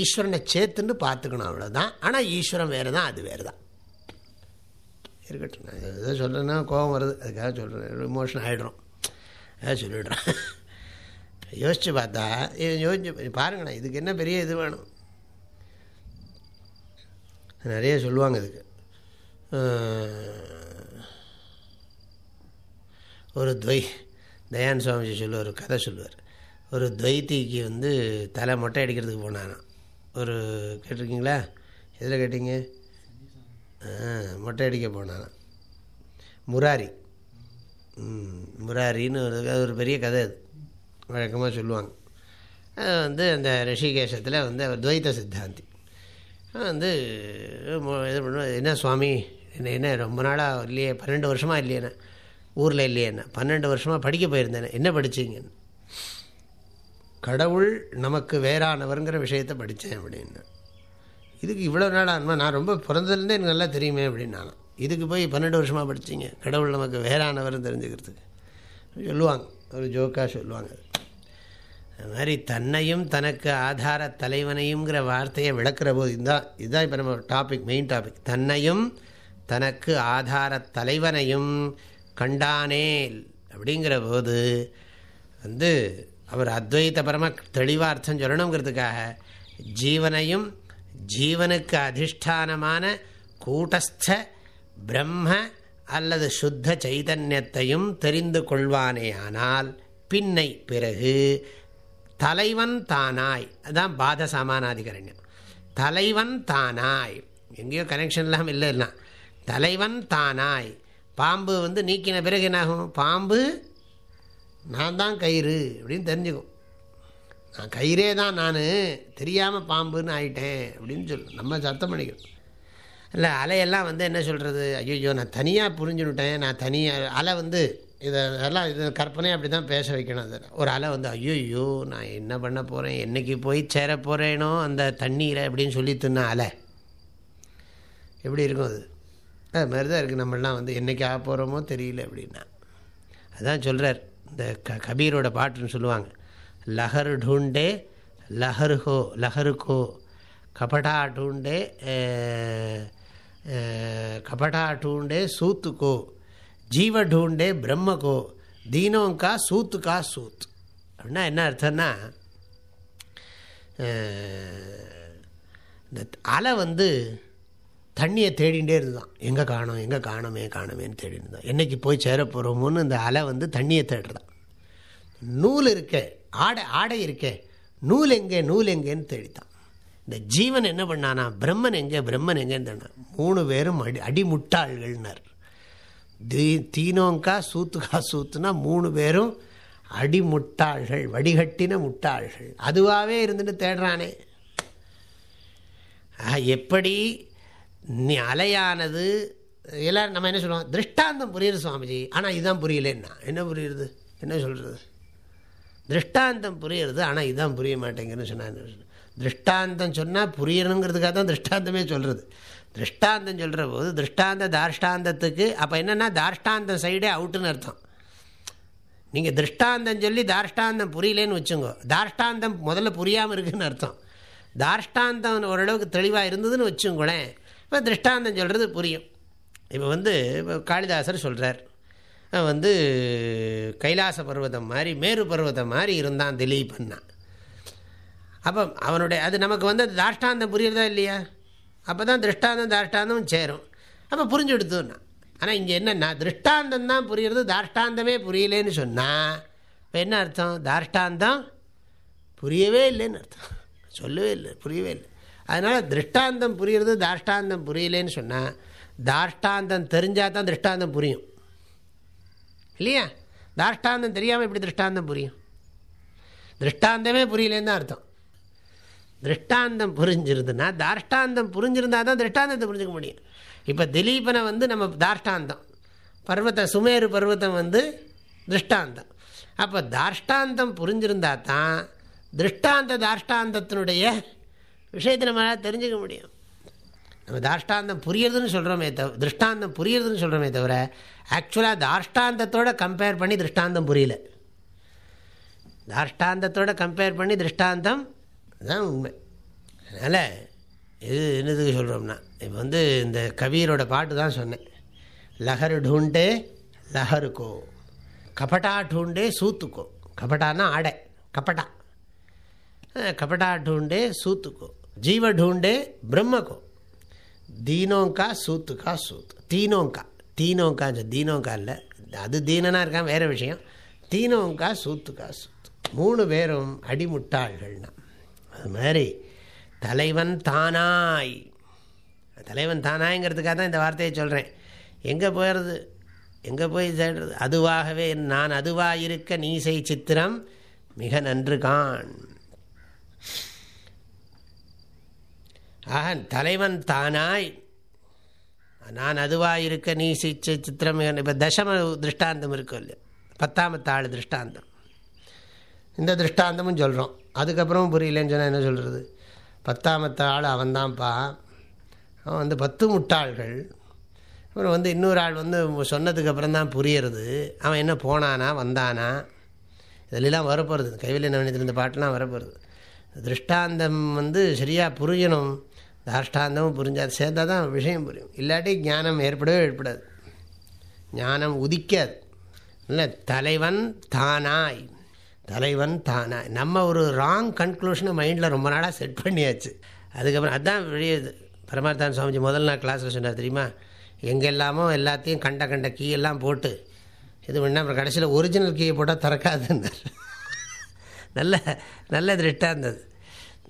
ஈஸ்வரனை சேர்த்துன்னு பார்த்துக்கணும் அவ்வளோதான் ஆனால் ஈஸ்வரன் வேறு தான் அது வேறு தான் இருக்கட்டும் நான் எதோ சொல்கிறேன்னா கோபம் வருது. அதுக்காக சொல்கிறேன் இமோஷன் ஆகிடுறோம் சொல்லிடுறான். சொல்லிவிடுறேன் யோசித்து பார்த்தா யோசிச்சு பாருங்களேன் இதுக்கு என்ன பெரிய இது வேணும்? நிறைய சொல்லுவாங்க இதுக்கு. ஒரு துவை தயான் சுவாமிஜி சொல்லுவார் கதை சொல்லுவார். ஒரு துவைத்திக்கு வந்து தலை மொட்டை அடிக்கிறதுக்கு போனானா ஒரு கேட்டிருக்கீங்களா? எதில் கேட்டீங்க? மொட்டை அடிக்க போனானா முராரி. முராரின்னு ஒரு ஒரு பெரிய கதை அது. வழக்கமாக சொல்லுவாங்க. அது வந்து அந்த ரிஷிகேஷத்தில் வந்து அவர் துவைத்த சித்தாந்தி. வந்து இது பண்ணுவோம் என்ன சுவாமி? என்ன என்ன ரொம்ப நாளாக இல்லையே பன்னெண்டு வருஷமாக இல்லையேண்ணே ஊரில் இல்லையேண்ணே பன்னெண்டு வருஷமாக படிக்க போயிருந்தேனே என்ன படிச்சிங்கன்னு கடவுள் நமக்கு வேறானவருங்கிற விஷயத்தை படித்தேன் அப்படின்னு. இதுக்கு இவ்வளோ நாள் நான் ரொம்ப பிறந்ததுலேருந்தே எனக்கு நல்லா தெரியுமே அப்படின்னு இதுக்கு போய் பன்னெண்டு வருஷமாக படித்தீங்க கடவுள் நமக்கு வேறானவர்னு தெரிஞ்சுக்கிறதுக்கு. சொல்லுவாங்க. ஒரு ஜோக்காக சொல்லுவாங்க. அது மாதிரி தன்னையும் தனக்கு ஆதார தலைவனையுங்கிற வார்த்தையை விளக்குற போது இதுதான் இதுதான் இப்போ நம்ம டாபிக் மெயின் டாபிக் தன்னையும் தனக்கு ஆதார தலைவனையும் கண்டானேல் அப்படிங்கிற போது வந்து அவர் அத்வைத்தபரமாக தெளிவாக அர்த்தம் சொல்லணுங்கிறதுக்காக ஜீவனையும் ஜீவனுக்கு அதிஷ்டானமான கூட்டஸ்த பிரம்ம அல்லது சுத்த சைதன்யத்தையும் தெரிந்து கொள்வானேயானால் பின்னை பிறகு தலைவன் தானாய். அதான் பாத சமானாதிகரண்யம். தலைவன் தானாய். எங்கேயோ கனெக்ஷன் இல்லாமல் இல்லைன்னா தலைவன் தானாய். பாம்பு வந்து நீக்கின பிறகு என்னாகும்? பாம்பு நான் தான் கயிறு அப்படின்னு தெரிஞ்சுக்கும். நான் கயிறே தான் நான். தெரியாமல் பாம்புன்னு ஆயிட்டேன் அப்படின்னு சொல்லு. நம்ம சத்தம் பண்ணிக்கணும் இல்லை அலையெல்லாம் வந்து என்ன சொல்கிறது ஐயோ நான் தனியாக புரிஞ்சுவிட்டேன் நான் தனியாக அலை வந்து இதை எல்லாம் இது கற்பனை அப்படி தான் பேச வைக்கணும் அது ஒரு அலை வந்து ஐயோ நான் என்ன பண்ண போகிறேன் என்னைக்கு போய் சேர போகிறேனோ அந்த தண்ணீரை அப்படின்னு சொல்லி தின்ன அலை எப்படி இருக்கும் அது அது மாதிரி தான் இருக்குது நம்மளாம் வந்து என்றைக்கு ஆக போகிறோமோ தெரியல அப்படின்னா அதான் சொல்கிறார் இந்த க கபீரோட பாட்டுன்னு சொல்லுவாங்க லஹர் ढूंढे லஹர் ஹோ லஹர் கோ கபடா ढूंढे கபடா ढूंढे सूत को ஜீவ ढूंढे பிரம்ம கோ தீனோங்கா சூத்து கா சூத் அப்படின்னா என்ன அர்த்தம்னா இந்த அலை வந்து தண்ணியை தேடிகிட்டே இருந்துதான் எங்கே காணும் எங்கே காணுமே காணுமேன்னு தேடிட்டு இருந்தான் என்றைக்கு போய் சேர போகிறோமோன்னு இந்த அலை வந்து தண்ணியை தேடுறான் நூல் இருக்க ஆடை ஆடை இருக்கே நூல் எங்கே நூல் எங்கேன்னு தேடித்தான் இந்த ஜீவன் என்ன பண்ணானா பிரம்மன் எங்கே பிரம்மன் எங்கேன்னு தேடினான் மூணு பேரும் அடி அடிமுட்டாள்கள்னார். தீ தீனோங்கா சூத்துக்கா சூத்துனா மூணு பேரும் அடிமுட்டாள்கள் வடிகட்டின முட்டாள்கள். அதுவாகவே இருந்துட்டு தேடுறானே. எப்படி நீ அலையானது எல்லோரும் நம்ம என்ன சொல்லுவோம்? திருஷ்டாந்தம் புரியுது சுவாமிஜி. ஆனால் இதுதான் புரியலன்னா. என்ன புரியுறது? என்ன சொல்கிறது திருஷ்டாந்தம் புரியுறது ஆனால் இதுதான் புரிய மாட்டேங்குன்னு சொன்னாங்க திருஷ்டாந்தம் சொன்னால் புரியணுங்கிறதுக்காக தான் திருஷ்டாந்தமே சொல்கிறது திருஷ்டாந்தம் சொல்கிற போது திருஷ்டாந்த தார்ஷ்டாந்தத்துக்கு அப்போ என்னென்னா தார்ஷ்டாந்தம் சைடே அவுட்டுன்னு அர்த்தம். நீங்கள் திருஷ்டாந்தம் சொல்லி தார்ஷ்டாந்தம் புரியலேன்னு வச்சுங்கோ. தார்ஷ்டாந்தம் முதல்ல புரியாமல் இருக்குன்னு அர்த்தம். தார்ஷ்டாந்தம் ஓரளவுக்கு தெளிவாக இருந்ததுன்னு வச்சுங்களேன் இப்போ திருஷ்டாந்தம் சொல்கிறது புரியும். இப்போ வந்து இப்போ காளிதாசர் சொல்கிறார் வந்து கைலாச பர்வதம் மாதிரி மேரு பர்வதம் மாதிரி இருந்தான் திலீபன்னா. அப்போ அவனுடைய அது நமக்கு வந்து அது தாஷ்டாந்தம் புரியுறதா இல்லையா? அப்போ தான் திருஷ்டாந்தம் தாஷ்டாந்தம் சேரும். அப்போ புரிஞ்சு எடுத்துன்னா ஆனால் இங்கே என்னென்னா திருஷ்டாந்தம் தான் புரியுறது தாஷ்டாந்தமே புரியலேன்னு சொன்னால் இப்போ என்ன அர்த்தம்? தாஷ்டாந்தம் புரியவே இல்லைன்னு அர்த்தம். சொல்லவே இல்லை புரியவே இல்லை. அதனால் திருஷ்டாந்தம் புரியுறது தாஷ்டாந்தம் புரியலேன்னு சொன்னால் தாஷ்டாந்தம் தெரிஞ்சால் தான் திருஷ்டாந்தம் புரியும். இல்லையா? தாஷ்டாந்தம் தெரியாமல் எப்படி திருஷ்டாந்தம் புரியும்? திருஷ்டாந்தமே புரியலேன்னு தான் அர்த்தம். திருஷ்டாந்தம் புரிஞ்சிருதுன்னா தாஷ்டாந்தம் புரிஞ்சிருந்தா தான் திருஷ்டாந்தத்தை புரிஞ்சுக்க முடியும். இப்போ திலீபனை வந்து நம்ம தாஷ்டாந்தம் பர்வத சுமேரு பர்வத்தம் வந்து திருஷ்டாந்தம். அப்போ தாஷ்டாந்தம் புரிஞ்சிருந்தா தான் திருஷ்டாந்த தாஷ்டாந்தத்தினுடைய விஷயத்தை நம்மளால் தெரிஞ்சுக்க முடியும். நம்ம தாஷ்டாந்தம் புரியறதுன்னு சொல்கிறோமே தவிர திருஷ்டாந்தம் புரியறதுன்னு சொல்கிறோமே தவிர ஆக்சுவலாக தாஷ்டாந்தத்தோட கம்பேர் பண்ணி திருஷ்டாந்தம் புரியல. தாஷ்டாந்தத்தோட கம்பேர் பண்ணி திருஷ்டாந்தம் தான் உண்மை அதனால் இது என்னதுக்கு சொல்கிறோம்னா இப்போ வந்து இந்த கவியரோட பாட்டு தான் சொன்னேன் லஹர் ढूंढे லஹருக்கோ கபட்டா ढूंढे சூத்துக்கோ கபட்டானா ஆடை கபட்டா कपटा ढूंढे सूत को जीव ढूंढे ब्रह्म को दीनों का सूत का सूत तीनों का तीनों का जो दीनों का இல்லை அது தீனனா இருக்கான் வேறு விஷயம் தீனோங்கா சூத்துக்கா சூத்து மூணு பேரும் அடிமுட்டாள்கள்னா அது மாதிரி. தலைவன் தானாய். தலைவன் தானாய்ங்கிறதுக்காக தான் இந்த வார்த்தையை சொல்கிறேன் எங்கே போயிடுறது எங்கே போய் சேர்றது? அதுவாகவே நான் அதுவாக இருக்க நீசை சித்திரம் மிக நன்று கான் ஆக தலைவன் தானாய். நான் அதுவாக இருக்க நீ சிச்ச சித்திரம் இப்போ தசம திருஷ்டாந்தம் இருக்கும் இல்லையா? பத்தாமத்தாள் திருஷ்டாந்தம். இந்த திருஷ்டாந்தமும் சொல்கிறோம் அதுக்கப்புறமும் புரியலன்னு சொன்னால் என்ன சொல்கிறது பத்தாமத்தாள் அவன்தான்ப்பா. அவன் வந்து பத்து முட்டாள்கள். அப்புறம் வந்து இன்னொரு ஆள் வந்து சொன்னதுக்கு அப்புறம் தான் புரியறது. அவன் என்ன போனானா வந்தானா? இதிலெல்லாம் வரப்போகிறது கைவிலை நவனியத்தில் இந்த பாட்டெலாம் வரப்போகிறது திருஷ்டாந்தம் வந்து சரியாக புரியணும். தாஷ்டாந்தமும் புரிஞ்சாது சேர்ந்தால் தான் விஷயம் புரியும். இல்லாட்டி ஞானம் ஏற்படவே ஏற்படாது. ஞானம் உதிக்காது. இல்லை தலைவன் தானாய். தலைவன் தானா. நம்ம ஒரு ராங் கன்க்ளூஷனை மைண்டில் ரொம்ப நாளாக செட் பண்ணியாச்சு. அதுக்கப்புறம் அதுதான் வெளியே பரமார்த்தான் சுவாமிஜி முதல் நாள் கிளாஸில் சொன்னார் தெரியுமா? எங்கெல்லாமோ எல்லாத்தையும் கண்ட கண்ட கீயெல்லாம் போட்டு இது பண்ணால் அப்புறம் கடைசியில் ஒரிஜினல் கீயை போட்டால் திறக்காதுன்னார். <laughs> நல்ல நல்ல திருஷ்டாந்தது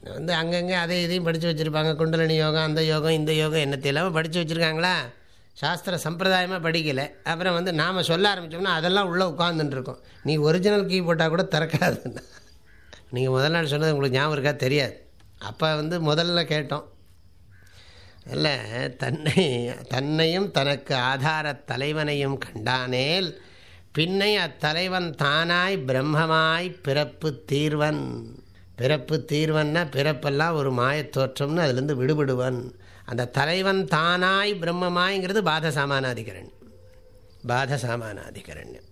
வந்து அங்கங்கே அதை இதையும் படித்து வச்சுருப்பாங்க. குண்டலினி யோகம் அந்த யோகம் இந்த யோகம் என்னத்தை இல்லாமல் படித்து வச்சுருக்காங்களா? சாஸ்திர சம்பிரதாயமாக படிக்கலை. அப்புறம் வந்து நாம் சொல்ல ஆரம்பித்தோம்னா அதெல்லாம் உள்ளே உட்காந்துட்டுருக்கோம் நீ ஒரிஜினல் கீ போட்டால் கூட திறக்காதுன்னா. நீங்கள் முதல் நாள் சொன்னது உங்களுக்கு ஞாபகம் இருக்கா? தெரியாது. அப்போ வந்து முதல்ல கேட்டோம். இல்லை தன்னை தன்னையும் தனக்கு ஆதார தலைவனையும் கண்டானேல் பின்னை அத்தலைவன் தானாய் பிரம்மமாய் பிறப்பு தீர்வன். பிறப்பு தீர்வன்னா பிறப்பெல்லாம் ஒரு மாயத்தோற்றம்னு அதுலேருந்து விடுபடுவன். அந்த தலைவன் தானாய் பிரம்மமாய்ங்கிறது பாத சாமானாதிகரன் பாத சாமானாதிகரண்யம்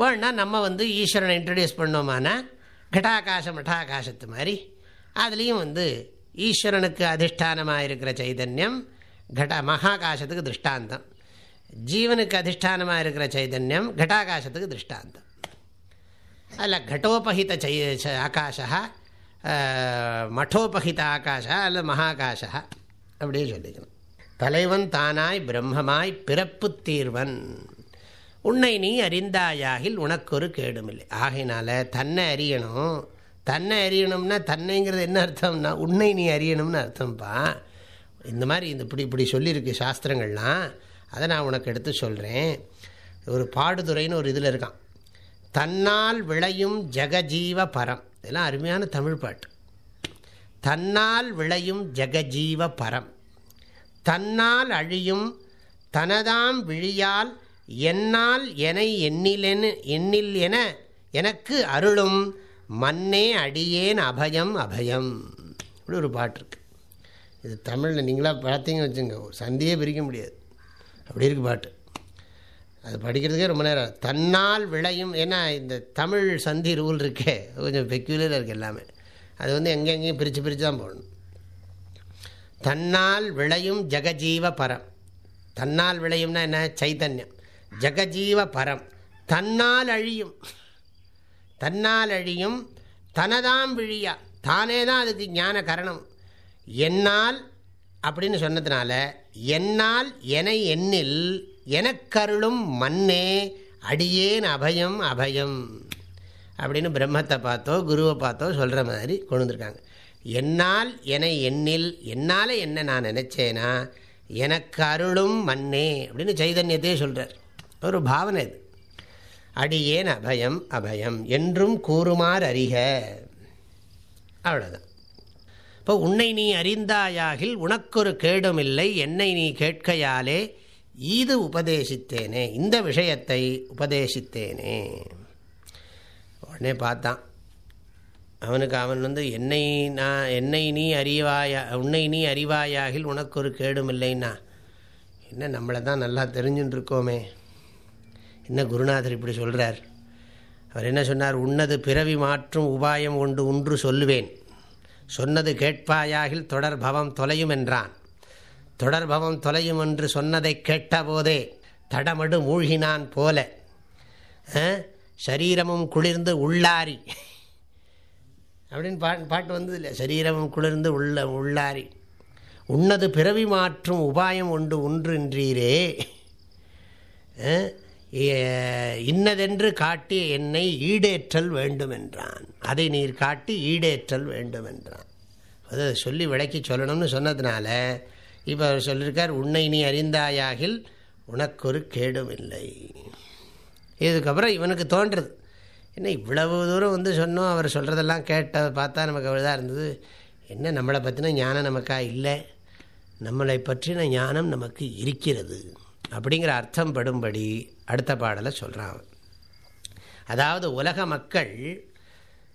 வேணா நம்ம வந்து ஈஸ்வரனை இன்ட்ரடியூஸ் பண்ணோமானா கட்டாகாசம் மட்டாகாசத்து மாதிரி. அதுலேயும் வந்து ஈஸ்வரனுக்கு அதிஷ்டானமாக இருக்கிற சைதன்யம் கட மகாகாசத்துக்கு திருஷ்டாந்தம். ஜீவனுக்கு அதிஷ்டானமாக இருக்கிற சைதன்யம் கட்டாகாசத்துக்கு திருஷ்டாந்தம். அதில் கடோபகித சை ஆகாஷா மட்டோபகித ஆகாஷா அல்ல மகாகாஷா அப்படியே சொல்லிக்கணும். தலைவன் தானாய் பிரம்மமாய் பிறப்பு தீர்வன். உன்னை நீ அறிந்தாயாகில் உனக்கு ஒரு கேடுமில்லை. ஆகையினால தன்னை அறியணும். தன்னை அறியணும்னா தன்னைங்கிறது என்ன அர்த்தம்னா உன்னை நீ அறியணும்னு அர்த்தம்ப்பா இந்த மாதிரி இந்த இப்படி இப்படி சொல்லியிருக்கு சாஸ்திரங்கள்லாம். அதை நான் உனக்கு எடுத்து சொல்கிறேன் ஒரு பாடுதுறைன்னு ஒரு இதில் இருக்கான். தன்னால் விளையும் ஜெகஜீவ பரம். இதெல்லாம் அருமையான தமிழ் பாட்டு. தன்னால் விளையும் ஜெகஜீவ பரம். தன்னால் அழியும் தனதாம் விழியால் என்னால் என எண்ணிலென எண்ணில் என எனக்கு அருளும் மண்ணே அடியேன் அபயம் அபயம். இப்படி ஒரு பாட்டு இருக்கு. இது தமிழில் நீங்களாக பார்த்தீங்கன்னு வச்சுங்க சந்தியே பிரிக்க முடியாது. அப்படி இருக்கு பாட்டு. அது படிக்கிறதுக்கே ரொம்ப நேரம் தன்னால் விளையும் ஏன்னா இந்த தமிழ் சந்தி ரூல் இருக்கே கொஞ்சம் பெக்யூலராக இருக்குது எல்லாமே. அது வந்து எங்கெங்கேயும் பிரித்து பிரித்து தான் போடணும். தன்னால் விளையும் ஜெகஜீவ பரம். தன்னால் விளையும்னா என்ன? சைத்தன்யம். ஜெகஜீவ பரம். தன்னால் அழியும். தன்னால் அழியும் தனதாம் விழியா. தானே தான் அதுக்கு ஞான கரணம். என்னால் அப்படின்னு சொன்னதுனால என்னால் என எண்ணில் எனக்கருளும் மண்ணே அடியேன் அபயம் அபயம். அப்படின்னு பிரம்மத்தை பார்த்தோ குருவை பார்த்தோ சொல்கிற மாதிரி கொண்டு வந்திருக்காங்க. என்னால் என எண்ணில் என்னால் என்ன நான் நினச்சேனா எனக்கு அருளும் மண்ணே அப்படின்னு சைதன்யத்தையே சொல்கிறார் ஒரு பாவனை இது அடியேன் அபயம் அபயம். என்றும் கூறுமாறு அறிக. அவ்வளோதான் இப்போ உன்னை நீ அறிந்தாயாகில் உனக்கொரு கேடும் இல்லை என்னை நீ கேட்கையாலே ஈது உபதேசித்தேனே இந்த விஷயத்தை உபதேசித்தேனே. உடனே பார்த்தான். அவனுக்கு அவன் வந்து என்னை நான் என்னை நீ அறிவாயா உன்னை நீ அறிவாயாகில் உனக்கு ஒரு கேடும் இல்லைன்னா என்ன நம்மளை தான் நல்லா தெரிஞ்சுன்னு இருக்கோமே என்ன குருநாதர் இப்படி சொல்கிறார் அவர் என்ன சொன்னார்? உன்னது பிறவி மாற்றும் உபாயம் கொண்டு ஒன்று சொல்லுவேன். சொன்னது கேட்பாயாகில் தொடர்பவம் தொலையும் என்றான். தொடர்பவம் தொலையும் என்று சொன்னதை கேட்டபோதே தடமடு மூழ்கினான் போல. சரீரமும் குளிர்ந்து உள்ளாரி. அப்படின்னு பாட்டு பாட்டு வந்தது இல்லை சரீரமும் குளிர்ந்து உள்ள உள்ளாரி. உன்னது பிறவி மாற்றும் உபாயம் ஒன்று ஒன்றின்றீரே. இன்னதென்று காட்டி என்னை ஈடேற்றல் வேண்டும் என்றான் அதை நீர் காட்டி ஈடேற்றல் வேண்டும் என்றான் அதை சொல்லி விளக்கி சொல்லணும்னு சொன்னதுனால இப்போ அவர் சொல்லியிருக்கார் உன்னை நீ அறிந்தாயாகில் உனக்கொரு கேடும் இல்லை. இதுக்கப்புறம் இவனுக்கு தோன்றுறது. என்ன இவ்வளவு தூரம் வந்து சொன்னோம் அவர் சொல்கிறதெல்லாம் கேட்ட பார்த்தா நமக்கு அவ்வளோதான் இருந்தது. என்ன நம்மளை பற்றின ஞானம் நமக்கா இல்லை? நம்மளை பற்றின ஞானம் நமக்கு இருக்கிறது. அப்படிங்கிற அர்த்தம் படும்படி அடுத்த பாடலை சொல்கிறான் அதாவது உலக மக்கள்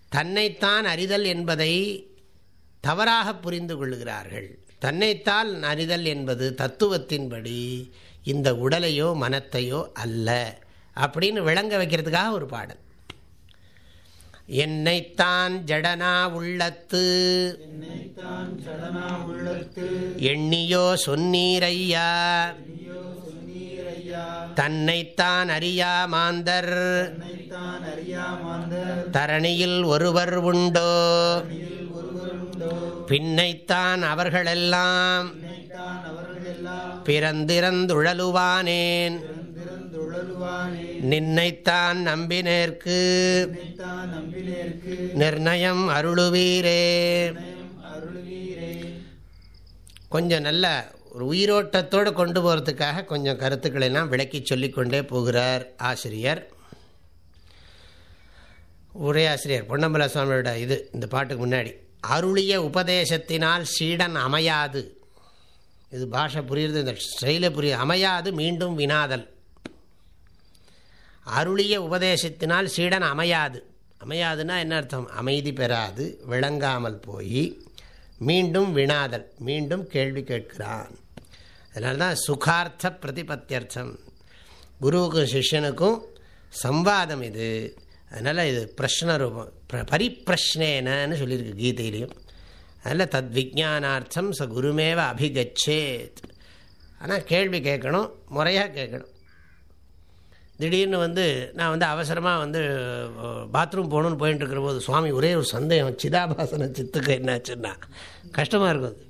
தன்னைத்தான் அறிதல் என்பதை தவறாக புரிந்து கொள்கிறார்கள் தன்னைத்தான் அறிதல் என்பது தத்துவத்தின்படி இந்த உடலையோ மனத்தையோ அல்ல. அப்படின்னு விளங்க வைக்கிறதுக்காக ஒரு பாடல். என்னைத்தான் ஜடனா உள்ளத்து. எண்ணியோ சொன்னீரையா. தன்னைத்தான் அறியா மாந்தர். தரணியில் ஒருவர் உண்டோ. பின்னைத்தான் அவர்களெல்லாம். பிறந்திறந்துழலுவானேன். நின்னைத்தான் நம்பினேற்கு. நிர்ணயம் அருளுவீரே. கொஞ்சம் நல்ல ஒரு உயிரோட்டத்தோடு கொண்டு போகிறதுக்காக கொஞ்சம் கருத்துக்களை எல்லாம் விளக்கி சொல்லிக்கொண்டே போகிறார் ஆசிரியர். உரையாசிரியர் பொன்னம்பல சுவாமியோட இது இந்த பாட்டுக்கு முன்னாடி. அருளிய உபதேசத்தினால் சீடன் அமையாது. இது பாஷை புரியுறது இந்த ஸ்டைல புரிய அமையாது மீண்டும் வினாதல். அருளிய உபதேசத்தினால் சீடன் அமையாது. அமையாதுன்னா என்ன அர்த்தம்? அமைதி பெறாது விளங்காமல் போய் மீண்டும் வினாதல் மீண்டும் கேள்வி கேட்கிறான். அதனால தான் சுகார்த்த பிரதிபத்தியர்த்தம். குருவுக்கும் சிஷ்யனுக்கும் சம்வாதம் இது. அதனால் இது பிரஷ்ன ரூபம். பரிப்பிரஷ்னேனன்னு சொல்லியிருக்கு கீதையிலையும். அதனால் தத் விஜானார்த்தம் ச குருமேவ அபிகச்சேத். ஆனால் கேள்வி கேட்கணும் முறையாக கேட்கணும். திடீர்னு வந்து நான் வந்து அவசரமாக வந்து பாத்ரூம் போகணுன்னு போயிட்டு இருக்கிற போது சுவாமி ஒரே ஒரு சந்தேகம் சிதாபாசன சித்துக்கு என்னாச்சுன்னா. கஷ்டமாக இருக்கும் அது.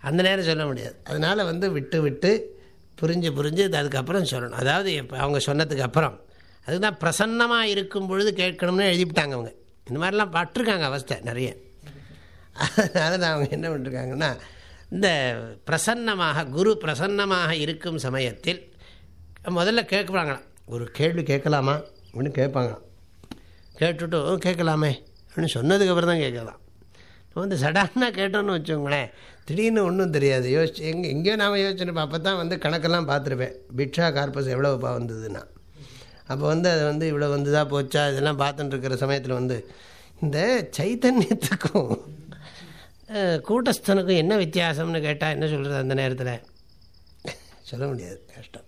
அந்த நேரம் சொல்ல முடியாது. அதனால் வந்து விட்டு விட்டு புரிஞ்சு புரிஞ்சு அதுக்கப்புறம் சொல்லணும். அதாவது இப்போ அவங்க சொன்னதுக்கு அப்புறம் அதுதான் பிரசன்னமாக இருக்கும் பொழுது கேட்கணும்னு எழுதிவிட்டாங்க அவங்க. இந்த மாதிரிலாம் பட்டிருக்காங்க அவஸ்தை நிறைய. அதனால் அவங்க என்ன பண்ணிருக்காங்கன்னா இந்த பிரசன்னமாக குரு பிரசன்னமாக இருக்கும் சமயத்தில் முதல்ல கேட்குறாங்களாம் ஒரு கேள்வி கேட்கலாமா? அப்படின்னு கேட்பாங்களாம் கேட்டுட்டு கேட்கலாமே. அப்படின்னு சொன்னதுக்கப்புறம் தான் கேட்கலாம். இப்போ வந்து சடானாக கேட்டோன்னு வச்சுக்கோங்களேன். திடீர்னு ஒன்றும் தெரியாது. யோசிச்சு எங்கே எங்கேயோ நாம் யோசிச்சுருப்போம். அப்போ தான் வந்து கணக்கெல்லாம் பார்த்துருப்பேன். பிக்ஷா கார்பஸ் எவ்வளோப்பா வந்ததுன்னா. அப்போ வந்து அது வந்து இவ்வளோ வந்துதா போச்சா? இதெல்லாம் பார்த்துட்டு இருக்கிற சமயத்தில் வந்து இந்த சைத்தன்யத்துக்கும் கூட்டஸ்தனுக்கும் என்ன வித்தியாசம்னு கேட்டால் என்ன சொல்கிறது அந்த நேரத்தில்? சொல்ல முடியாது கஷ்டம்.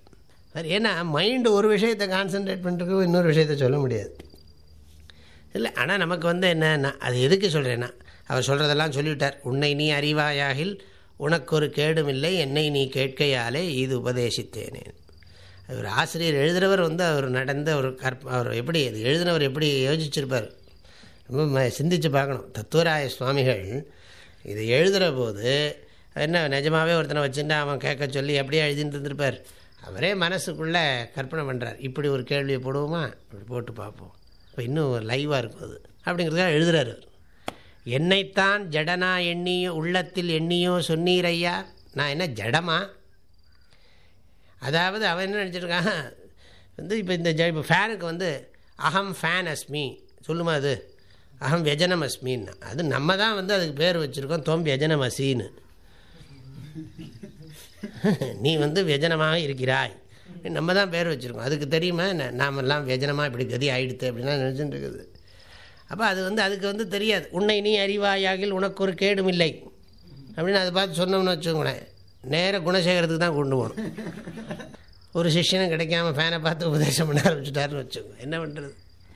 சரி ஏன்னா மைண்டு ஒரு விஷயத்தை கான்சென்ட்ரேட் பண்ணுறதுக்கு இன்னொரு விஷயத்த சொல்ல முடியாது. இல்லை ஆனால் நமக்கு வந்து என்னன்னா அது எதுக்கு சொல்கிறேன்னா அவர் சொல்கிறதெல்லாம் சொல்லிவிட்டார். உன்னை நீ அறிவாயாகில் உனக்கு ஒரு கேடும் இல்லை என்னை நீ கேட்கையாலே இது உபதேசித்தேனே. அவர் ஆசிரியர் எழுதுகிறவர் வந்து அவர் நடந்த ஒரு கற்ப அவர் எப்படி அது எழுதினவர் எப்படி யோசிச்சிருப்பார்? ரொம்ப ம- சிந்திச்சு பார்க்கணும். தத்துவராய சுவாமிகள் இதை எழுதுகிற போது என்ன நிஜமாகவே ஒருத்தனை வச்சுட்டு அவன் கேட்க சொல்லி அப்படியே எழுதிட்டு இருந்திருப்பார். அவரே மனசுக்குள்ளே கற்பனை பண்ணுறார் இப்படி ஒரு கேள்வியை போடுவோமா? அப்படி போட்டு பார்ப்போம். இப்போ இன்னும் லைவாக இருக்கும் அது. அப்படிங்கிறதுக்காக எழுதுறாரு என்னைத்தான் ஜடனா எண்ணியோ உள்ளத்தில் எண்ணியோ சொன்னீரையா நான் என்ன ஜடமா? அதாவது அவன் என்ன நினச்சிருக்கான்? வந்து இப்போ இந்த ஜ இப்போ ஃபேனுக்கு வந்து அகம் ஃபேன் அஸ்மி சொல்லுமா அது? அகம் வெஜனம் அஸ்மின்னு அது நம்ம தான் வந்து அதுக்கு பேர் வச்சுருக்கோம். தொம் வெஜனம் அசின்னு <laughs> நீ வந்து வியஜனமாக இருக்கிறாய். நம்ம தான் பேர் வச்சுருக்கோம். அதுக்கு தெரியுமா நாமெல்லாம் வியஜனமாக இப்படி கதி ஆயிடுத்து அப்படின்னா நினச்சிட்டு இருக்குது. அப்போ அது வந்து அதுக்கு வந்து தெரியாது. உன்னை நீ அறிவாயாகில் உனக்கு ஒரு கேடும் இல்லை. அப்படின்னு அதை பார்த்து சொன்னோம்னு வச்சுக்கோங்களேன். நேர குணசேகரத்துக்கு தான் கொண்டு போகணும். ஒரு சிஷ்யனும் கிடைக்காம ஃபேனை பார்த்து உபதேசம் பண்ண ஆரம்பிச்சுட்டாருன்னு வச்சுக்கோங்க. என்ன பண்ணுறது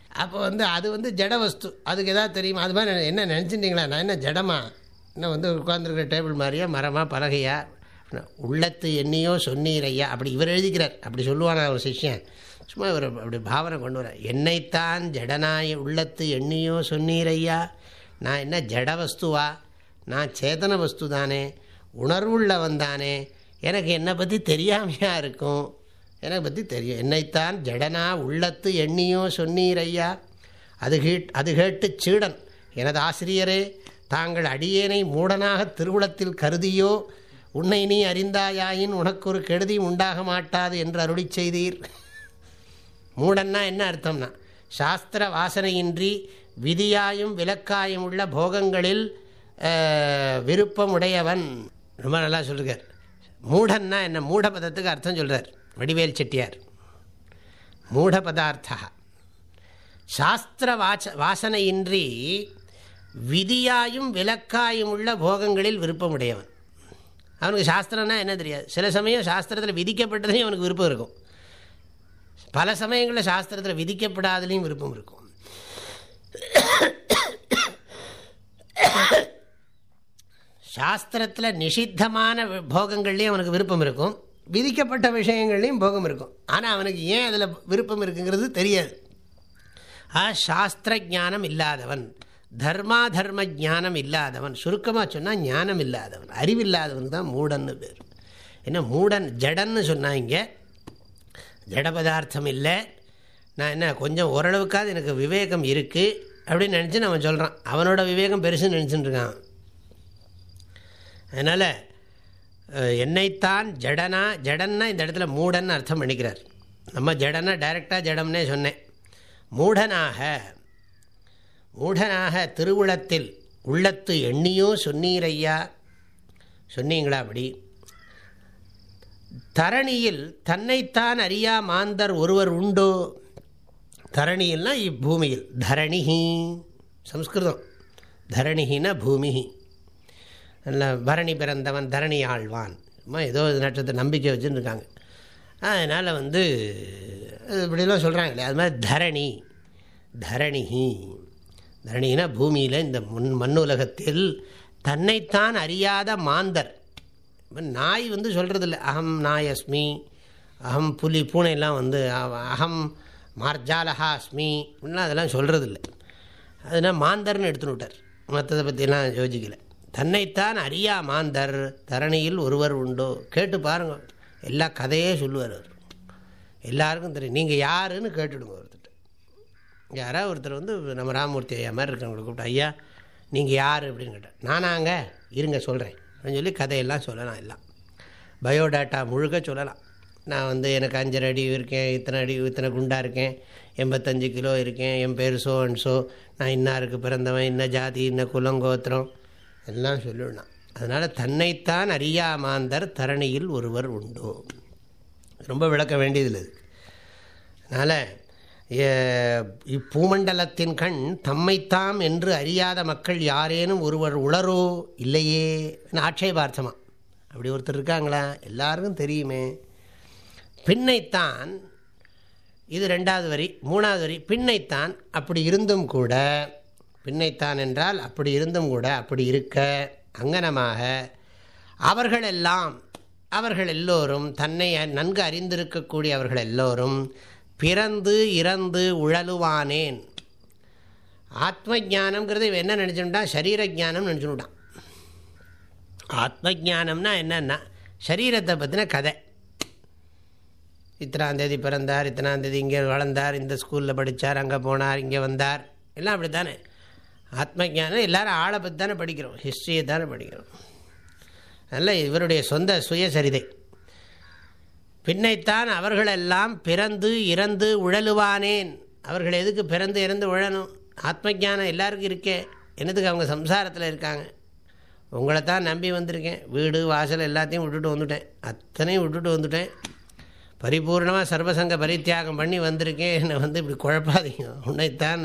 அப்போ வந்து அது வந்து ஜட வஸ்து. அதுக்கு எதாவது தெரியுமா? அது மாதிரி என்ன நினச்சிட்டிங்களா? நான் என்ன ஜடமா? என்ன வந்து உட்காந்துருக்கிற டேபிள் மாதிரியா மரமாக பலகையா? உள்ளத்து எண்ணியோ சொன்னீரையா அப்படி இவர் எழுதிக்கிறார். அப்படி சொல்லுவானா ஒரு சிஷ்யன். சும்மா இவர் அப்படி பாவனை கொண்டு வர என்னைத்தான் ஜடனாய உள்ளத்து எண்ணியோ சொன்னீரையா நான் என்ன ஜட வஸ்துவா? நான் சேதன வஸ்து தானே உணர்வுள்ளவன் தானே எனக்கு என்னை பற்றி தெரியாமையா இருக்கும்? எனக்கு பற்றி தெரியும். என்னைத்தான் ஜடனா உள்ளத்து எண்ணியோ சொன்னீரையா அது கேட் அது கேட்டு சீடன். எனது ஆசிரியரே தாங்கள் அடியேனை மூடனாக திருவுளத்தில் கருதியோ உன்னை நீ அறிந்தாயாயின் உனக்கு ஒரு கெடுதி உண்டாக மாட்டாது என்று அருளிச் செய்தீர். மூடன்னா என்ன அர்த்தம்னா சாஸ்திர வாசனையின்றி விதியாயும் விலக்காயும் உள்ள போகங்களில் விருப்பமுடையவன். ரொம்ப நல்லா சொல்லுகிறார் மூடன்னா என்ன? மூட பதத்துக்கு அர்த்தம் சொல்கிறார் வடிவேல் செட்டியார். மூட பதார்த்தா சாஸ்திர வாச வாசனையின்றி விதியாயும் விலக்காயும் உள்ள போகங்களில் விருப்பமுடையவன். அவனுக்கு சாஸ்திரம்னா என்ன தெரியாது. சில சமயம் சாஸ்திரத்தில் விதிக்கப்பட்டதையும் அவனுக்கு விருப்பம் இருக்கும். பல சமயங்களில் சாஸ்திரத்தில் விதிக்கப்படாதலையும் விருப்பம் இருக்கும். சாஸ்திரத்தில் நிஷித்தமான போகங்கள்லேயும் அவனுக்கு விருப்பம் இருக்கும். விதிக்கப்பட்ட விஷயங்கள்லேயும் போகம் இருக்கும். ஆனால் அவனுக்கு ஏன் அதில் விருப்பம் இருக்குங்கிறது தெரியாது. ஆ சாஸ்திர ஞானம் இல்லாதவன். தர்மா தர்ம ஞானம் இல்லாதவன் சுருக்கமாக சொன்னால் ஞானம் இல்லாதவன் அறிவில்லாதவன் தான் மூடன்னு பேர். என்ன மூடன் ஜடன்னு சொன்னாங்க ஜட பதார்த்தம் இல்லை. நான் என்ன கொஞ்சம் ஓரளவுக்காவது எனக்கு விவேகம் இருக்குது அப்படின்னு நினச்சி அவன் சொல்கிறான் அவனோட விவேகம் பெருசுன்னு நினச்சிட்டு இருக்கான். அதனால் என்னைத்தான் ஜடனா ஜடன்னா இந்த இடத்துல மூடன்னு அர்த்தம் பண்ணிக்கிறார். நம்ம ஜடனா டைரெக்டாக ஜடம்னே சொன்னேன். மூடனாக மூடனாக திருவுளத்தில் உள்ளத்து எண்ணியும் சொன்னீரையா? சொன்னீங்களா அப்படி? தரணியில் தன்னைத்தான் அறியா மாந்தர் ஒருவர் உண்டோ? தரணியில்னா இப்பூமியில் தரணிஹி. சம்ஸ்கிருதம். தரணிஹின பூமிஹி. நல்ல பரணி பிறந்தவன் தரணி ஆழ்வான். சும்மா ஏதோ நட்சத்திர நம்பிக்கை வச்சுன்னு இருக்காங்க அதனால் வந்து இப்படிலாம் சொல்கிறாங்களே அது மாதிரி தரணி. தரணிஹி. தரணினா பூமியில் இந்த முன் மண்ணுலகத்தில் தன்னைத்தான் அறியாத மாந்தர். நாய் வந்து சொல்கிறதில்ல அகம் நாய் அஸ்மி அகம் புலி பூனைலாம் வந்து அகம் மார்ஜாலஹா அஸ்மி அப்படின்லாம் அதெல்லாம் சொல்கிறதில்ல அதனால் மாந்தர்னு எடுத்துன்னு விட்டார். மற்றதை பற்றிலாம் யோசிக்கலை. தன்னைத்தான் அறியா மாந்தர் தரணியில் ஒருவர் உண்டோ? கேட்டு பாருங்கள் எல்லா கதையே சொல்லுவார் அவர். எல்லாருக்கும் தெரியும். நீங்கள் யாருன்னு கேட்டுடுங்க யாராவது ஒருத்தர் வந்து நம்ம ராமமூர்த்தி ஐயா மாதிரி இருக்கிறவங்களை கூப்பிட்டு ஐயா நீங்கள் யார்? அப்படின்னு கேட்டேன் நானாங்க இருங்க சொல்கிறேன் அப்படின்னு சொல்லி கதையெல்லாம் சொல்லலாம் எல்லாம். பயோடேட்டா முழுக்க சொல்லலாம். நான் வந்து எனக்கு அஞ்சரை அடி இருக்கேன் இத்தனை அடி இத்தனை குண்டாக இருக்கேன் எண்பத்தஞ்சு கிலோ இருக்கேன் என் பேர் சோ அண்ட் சோ நான் இன்னாருக்கு பிறந்தவன் இன்ன ஜாதி இன்ன குலங்கோத்திரம் எல்லாம் சொல்லிடலாம் அதனால் தன்னைத்தான் அறியா மாந்தர் தரணியில் ஒருவர் உண்டோ. ரொம்ப விளக்க வேண்டியதில்லை. அதனால் இப்பூமண்டலத்தின் கண் தம்மைத்தாம் என்று அறியாத மக்கள் யாரேனும் ஒருவர் உளரோ இல்லையே ஆட்சேபார்த்தமா அப்படி ஒருத்தர் இருக்காங்களா? எல்லாருக்கும் தெரியுமே. பின்னைத்தான் இது ரெண்டாவது வரி மூணாவது வரி பின்னைத்தான் அப்படி இருந்தும் கூட பின்னைத்தான் என்றால் அப்படி இருந்தும் கூட அப்படி இருக்க அங்கனமாக அவர்களெல்லாம் அவர்கள் எல்லோரும் தன்னை நன்கு அறிந்திருக்கக்கூடிய அவர்கள் எல்லோரும் பிறந்து இறந்து உழலுவானேன். ஆத்ம ஜானம்ங்கிறது இவன் என்ன நினச்சுட்டான்? சரீர ஜானம் நினச்சுட்டான். ஆத்ம ஜானம்னா என்னென்னா சரீரத்தை பற்றின கதை. இத்தனாந்தேதி பிறந்தார் இத்தனாந்தேதி இங்கே வளர்ந்தார் இந்த ஸ்கூலில் படித்தார் அங்கே போனார் இங்கே வந்தார். எல்லாம் அப்படி தானே ஆத்ம ஜானம் எல்லோரும் ஆளை பற்றி தானே படிக்கிறோம் ஹிஸ்ட்ரியை தானே படிக்கிறோம். அதனால் இவருடைய சொந்த சுயசரிதை. பின்னைத்தான் அவர்களெல்லாம் பிறந்து இறந்து உழலுவானேன். அவர்கள் எதுக்கு பிறந்து இறந்து உழணும்? ஆத்ம ஜானம் எல்லாருக்கும் இருக்கே. என்னதுக்கு அவங்க சம்சாரத்தில் இருக்காங்க? உங்களை தான் நம்பி வந்திருக்கேன். வீடு வாசல் எல்லாத்தையும் விட்டுட்டு வந்துட்டேன். அத்தனையும் விட்டுட்டு வந்துட்டேன். பரிபூர்ணமாக சர்வசங்க பரித்தியாகம் பண்ணி வந்திருக்கேன். என்னை வந்து இப்படி குழப்பாதீங்க. உன்னைத்தான்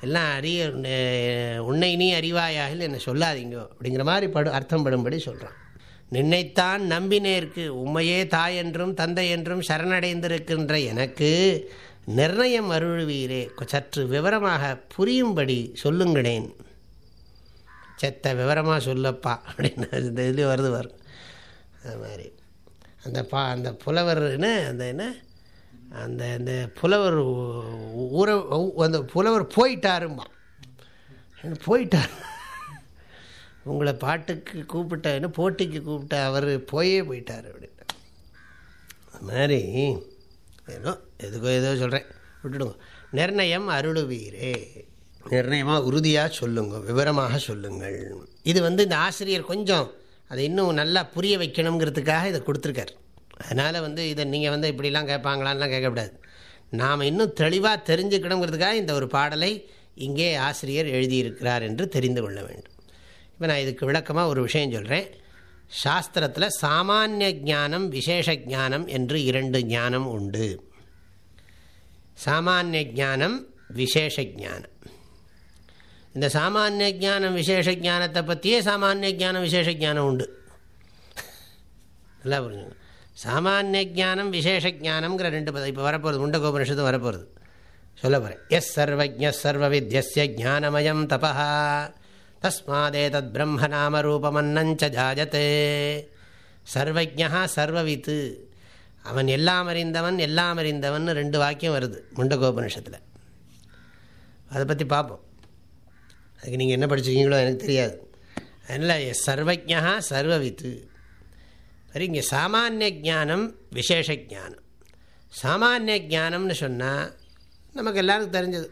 எல்லாம் அறிய உன்னை நீ அறிவாயாக என்னை சொல்லாதீங்க அப்படிங்கிற மாதிரி படு அர்த்தம் படும்படி சொல்கிறான் நின்னைத்தான் நம்பினேற்கு உம்மையே தாய் என்றும் தந்தை என்றும் சரணடைந்திருக்கின்ற எனக்கு நிர்ணயம் அருள்வீரே. சற்று விவரமாக புரியும்படி சொல்லுங்களேன். செத்த விவரமாக சொல்லப்பா. அப்படின்னு இந்த இதுலேயும் வருது வரும் அது மாதிரி. அந்த பா அந்த புலவர்னு அந்த என்ன அந்த அந்த புலவர் ஊற அந்த புலவர் போயிட்டாருமா போயிட்டார். உங்களை பாட்டுக்கு கூப்பிட்டேன்னு போட்டிக்கு கூப்பிட்ட அவர் போயே போயிட்டார் அப்படின்னு அது மாதிரி ஏதோ எதுக்கோ ஏதோ சொல்கிறேன் விட்டுடுங்க. நிர்ணயம் அருளுவீரே. நிர்ணயமாக உறுதியாக சொல்லுங்க விவரமாக சொல்லுங்கள். இது வந்து இந்த ஆசிரியர் கொஞ்சம் அதை இன்னும் நல்லா புரிய வைக்கணுங்கிறதுக்காக இதை கொடுத்துருக்கார். அதனால் வந்து இதை நீங்கள் வந்து இப்படிலாம் கேட்பாங்களான்லாம் கேட்கக்கூடாது. நாம் இன்னும் தெளிவாக தெரிஞ்சுக்கணுங்கிறதுக்காக இந்த ஒரு பாடலை இங்கே ஆசிரியர் எழுதியிருக்கிறார் என்று தெரிந்து கொள்ள வேண்டும். இப்போ நான் இதுக்கு விளக்கமாக ஒரு விஷயம் சொல்கிறேன் சாஸ்திரத்தில் சாமானிய ஜானம் விசேஷ ஜானம் என்று இரண்டு ஞானம் உண்டு. சாமானிய ஜானம் விசேஷ ஜானம் இந்த சாமானிய ஜானம் விசேஷ ஜானத்தை பற்றியே சாமானிய ஜானம் விசேஷ ஜானம் உண்டு. நல்லா புரிஞ்சுங்க. சாமானிய ஜானம் விசேஷ ஜானம்ங்கிற ரெண்டு பதம் இப்போ வரப்போகிறது முண்டகோபனிஷத்தும் வரப்போகிறது சொல்ல போகிறேன் எஸ் சர்வஜ சர்வ வித்யஸ்ய ஜானமயம் தபா தஸ்மாதே தத் பிரம்ம நாம ரூபமன்னஞ்ச ஜாஜத்தே சர்வஜா சர்வவித்து. அவன் எல்லாம் அறிந்தவன் எல்லாம் அறிந்தவன் ரெண்டு வாக்கியம் வருது முண்டகோபனிஷத்தில். அதை பற்றி பார்ப்போம் அதுக்கு நீங்கள் என்ன படிச்சிருக்கீங்களோ எனக்கு தெரியாது. அதனால் சர்வஜா சர்வவித்து. சரி இங்கே சாமானிய ஜானம் விசேஷ ஜானம் சாமானிய ஞானம்னு சொன்னால் நமக்கு எல்லாருக்கும் தெரிஞ்சது.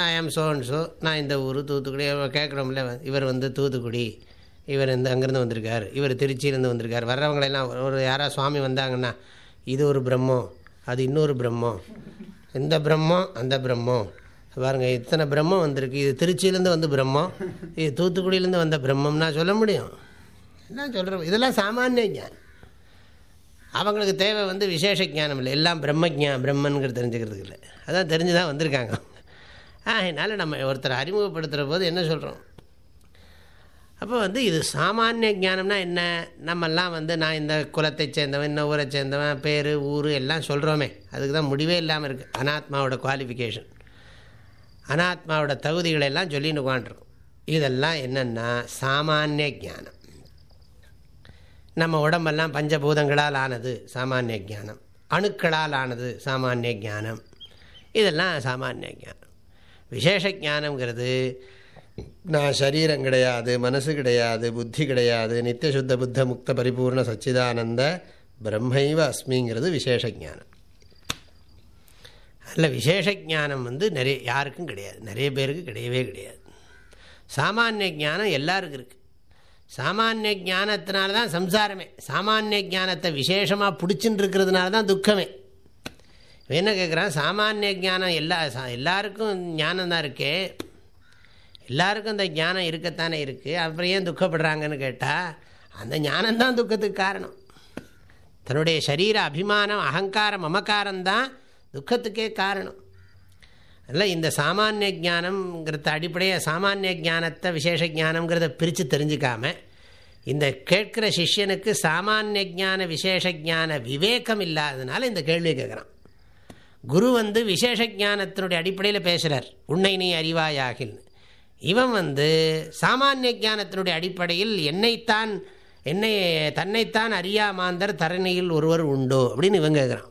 ஐ ஆம் சோன் ஸோ நான் இந்த ஊர் தூத்துக்குடி. கேட்குறோம்ல இவர் வந்து தூத்துக்குடி. இவர் இந்த அங்கேருந்து வந்திருக்கார். இவர் திருச்சியிலேருந்து வந்திருக்கார். வர்றவங்களெல்லாம் ஒரு யாராவது சுவாமி வந்தாங்கன்னா இது ஒரு பிரம்மம் அது இன்னொரு பிரம்மம் இந்த பிரம்மம் அந்த பிரம்மம் பாருங்க இத்தனை பிரம்மம் வந்திருக்கு. இது திருச்சியிலேருந்து வந்து பிரம்மம் இது தூத்துக்குடியிலேருந்து வந்த பிரம்மம்னா சொல்ல முடியும். என்ன சொல்கிறோம் இதெல்லாம் சாமானிய ஞானம். அவங்களுக்கு தேவை வந்து விசேஷ ஞானம் இல்லை. எல்லாம் பிரம்மஜா பிரம்மன்கிறது தெரிஞ்சுக்கிறதுக்கு இல்லை. அதான் தெரிஞ்சு தான் வந்திருக்காங்க. அதனால் நம்ம ஒருத்தரை அறிமுகப்படுத்துகிற போது என்ன சொல்கிறோம் அப்போ வந்து இது சாமானிய ஞானம்னா என்ன? நம்மெல்லாம் வந்து நான் இந்த குலத்தை சேர்ந்தவன் இந்த ஊரை சேர்ந்தவன் பேர் ஊர் எல்லாம் சொல்கிறோமே அதுக்கு தான் முடிவே இல்லாமல் இருக்குது அனாத்மாவோட குவாலிஃபிகேஷன் அனாத்மாவோட தகுதிகளை எல்லாம் சொல்லின்னு உட்காண்ட்ருக்கோம் இதெல்லாம் என்னென்னா சாமானிய ஜானம் நம்ம உடம்பெல்லாம் பஞ்சபூதங்களால் ஆனது சாமானிய ஞானம். அணுக்களால் ஆனது சாமானிய ஞானம். இதெல்லாம் சாமானிய ஞானம். விசேஷ ஞானங்கிறது நான் சரீரம் கிடையாது மனசு கிடையாது புத்தி கிடையாது நித்திய சுத்த புத்த முக்த பரிபூர்ண சச்சிதானந்த பிரம்மைவ அஸ்மிங்கிறது விசேஷ ஞானம் அதில் விசேஷ ஞானம் வந்து நிறைய யாருக்கும் கிடையாது நிறைய பேருக்கு கிடையவே கிடையாது. சாமானிய ஜானம் எல்லாருக்கும் இருக்குது சாமானிய ஜானத்தினால தான் சம்சாரமே. சாமானிய ஞானத்தை விசேஷமாக பிடிச்சின்னு இருக்கிறதுனால தான் துக்கமே. என்ன கேட்குறான் சாமானிய ஞானம் எல்லா எல்லாருக்கும் ஞானம் தான் இருக்கே. எல்லாருக்கும் அந்த ஞானம் இருக்கத்தானே இருக்குது அப்புறம் ஏன் துக்கப்படுறாங்கன்னு கேட்டால் அந்த ஞானம்தான் துக்கத்துக்கு காரணம். தன்னுடைய சரீர அபிமானம் அகங்காரம் மமக்காரம்தான் துக்கத்துக்கே காரணம். அதில் இந்த சாமானிய ஜானம்ங்கிறத அடிப்படையாக சாமானிய ஜானத்தை விசேஷ ஜானம்ங்கிறத பிரித்து தெரிஞ்சுக்காம இந்த கேட்குற சிஷ்யனுக்கு சாமானிய ஜான விசேஷ ஜான விவேகம் இல்லாததுனால இந்த கேள்வி கேட்குறான் குரு வந்து விசேஷ ஜானத்தினுடைய அடிப்படையில் பேசுகிறார் உன்னை நீ அறிவாயாகில். இவன் வந்து சாமானிய ஜானத்தினுடைய அடிப்படையில் என்னைத்தான் என்னை தன்னைத்தான் அறியாமாந்தர் தரணியில் ஒருவர் உண்டோ அப்படின்னு இவன் கேட்குறான்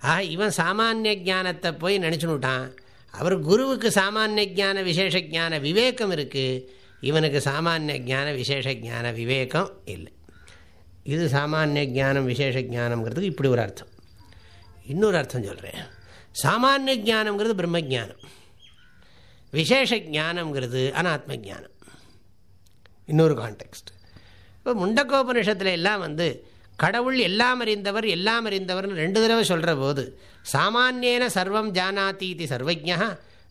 ஆக இவன் சாமானிய ஜானத்தை போய் நினச்சுனுட்டான் அவர் குருவுக்கு சாமானிய ஜான விசேஷ ஜான விவேகம் இருக்குது இவனுக்கு சாமானிய ஜான விசேஷ ஜான விவேகம் இல்லை. இது சாமானிய ஜானம் விசேஷ ஜானம்ங்கிறதுக்கு இப்படி ஒரு அர்த்தம். இன்னொரு அர்த்தம் சொல்கிறேன் சாமானிய ஜானம்ங்கிறது பிரம்ம ஜானம் விசேஷ ஜானம்ங்கிறது அனாத்ம ஜானம் இன்னொரு கான்டெக்ட் இப்போ முண்டக்கோபனிஷத்தில் எல்லாம் வந்து கடவுள் எல்லாம் அறிந்தவர் எல்லாம் அறிந்தவர்னு ரெண்டு தடவை சொல்கிற போது சாமானியன சர்வம் ஜானாதி இது சர்வஜா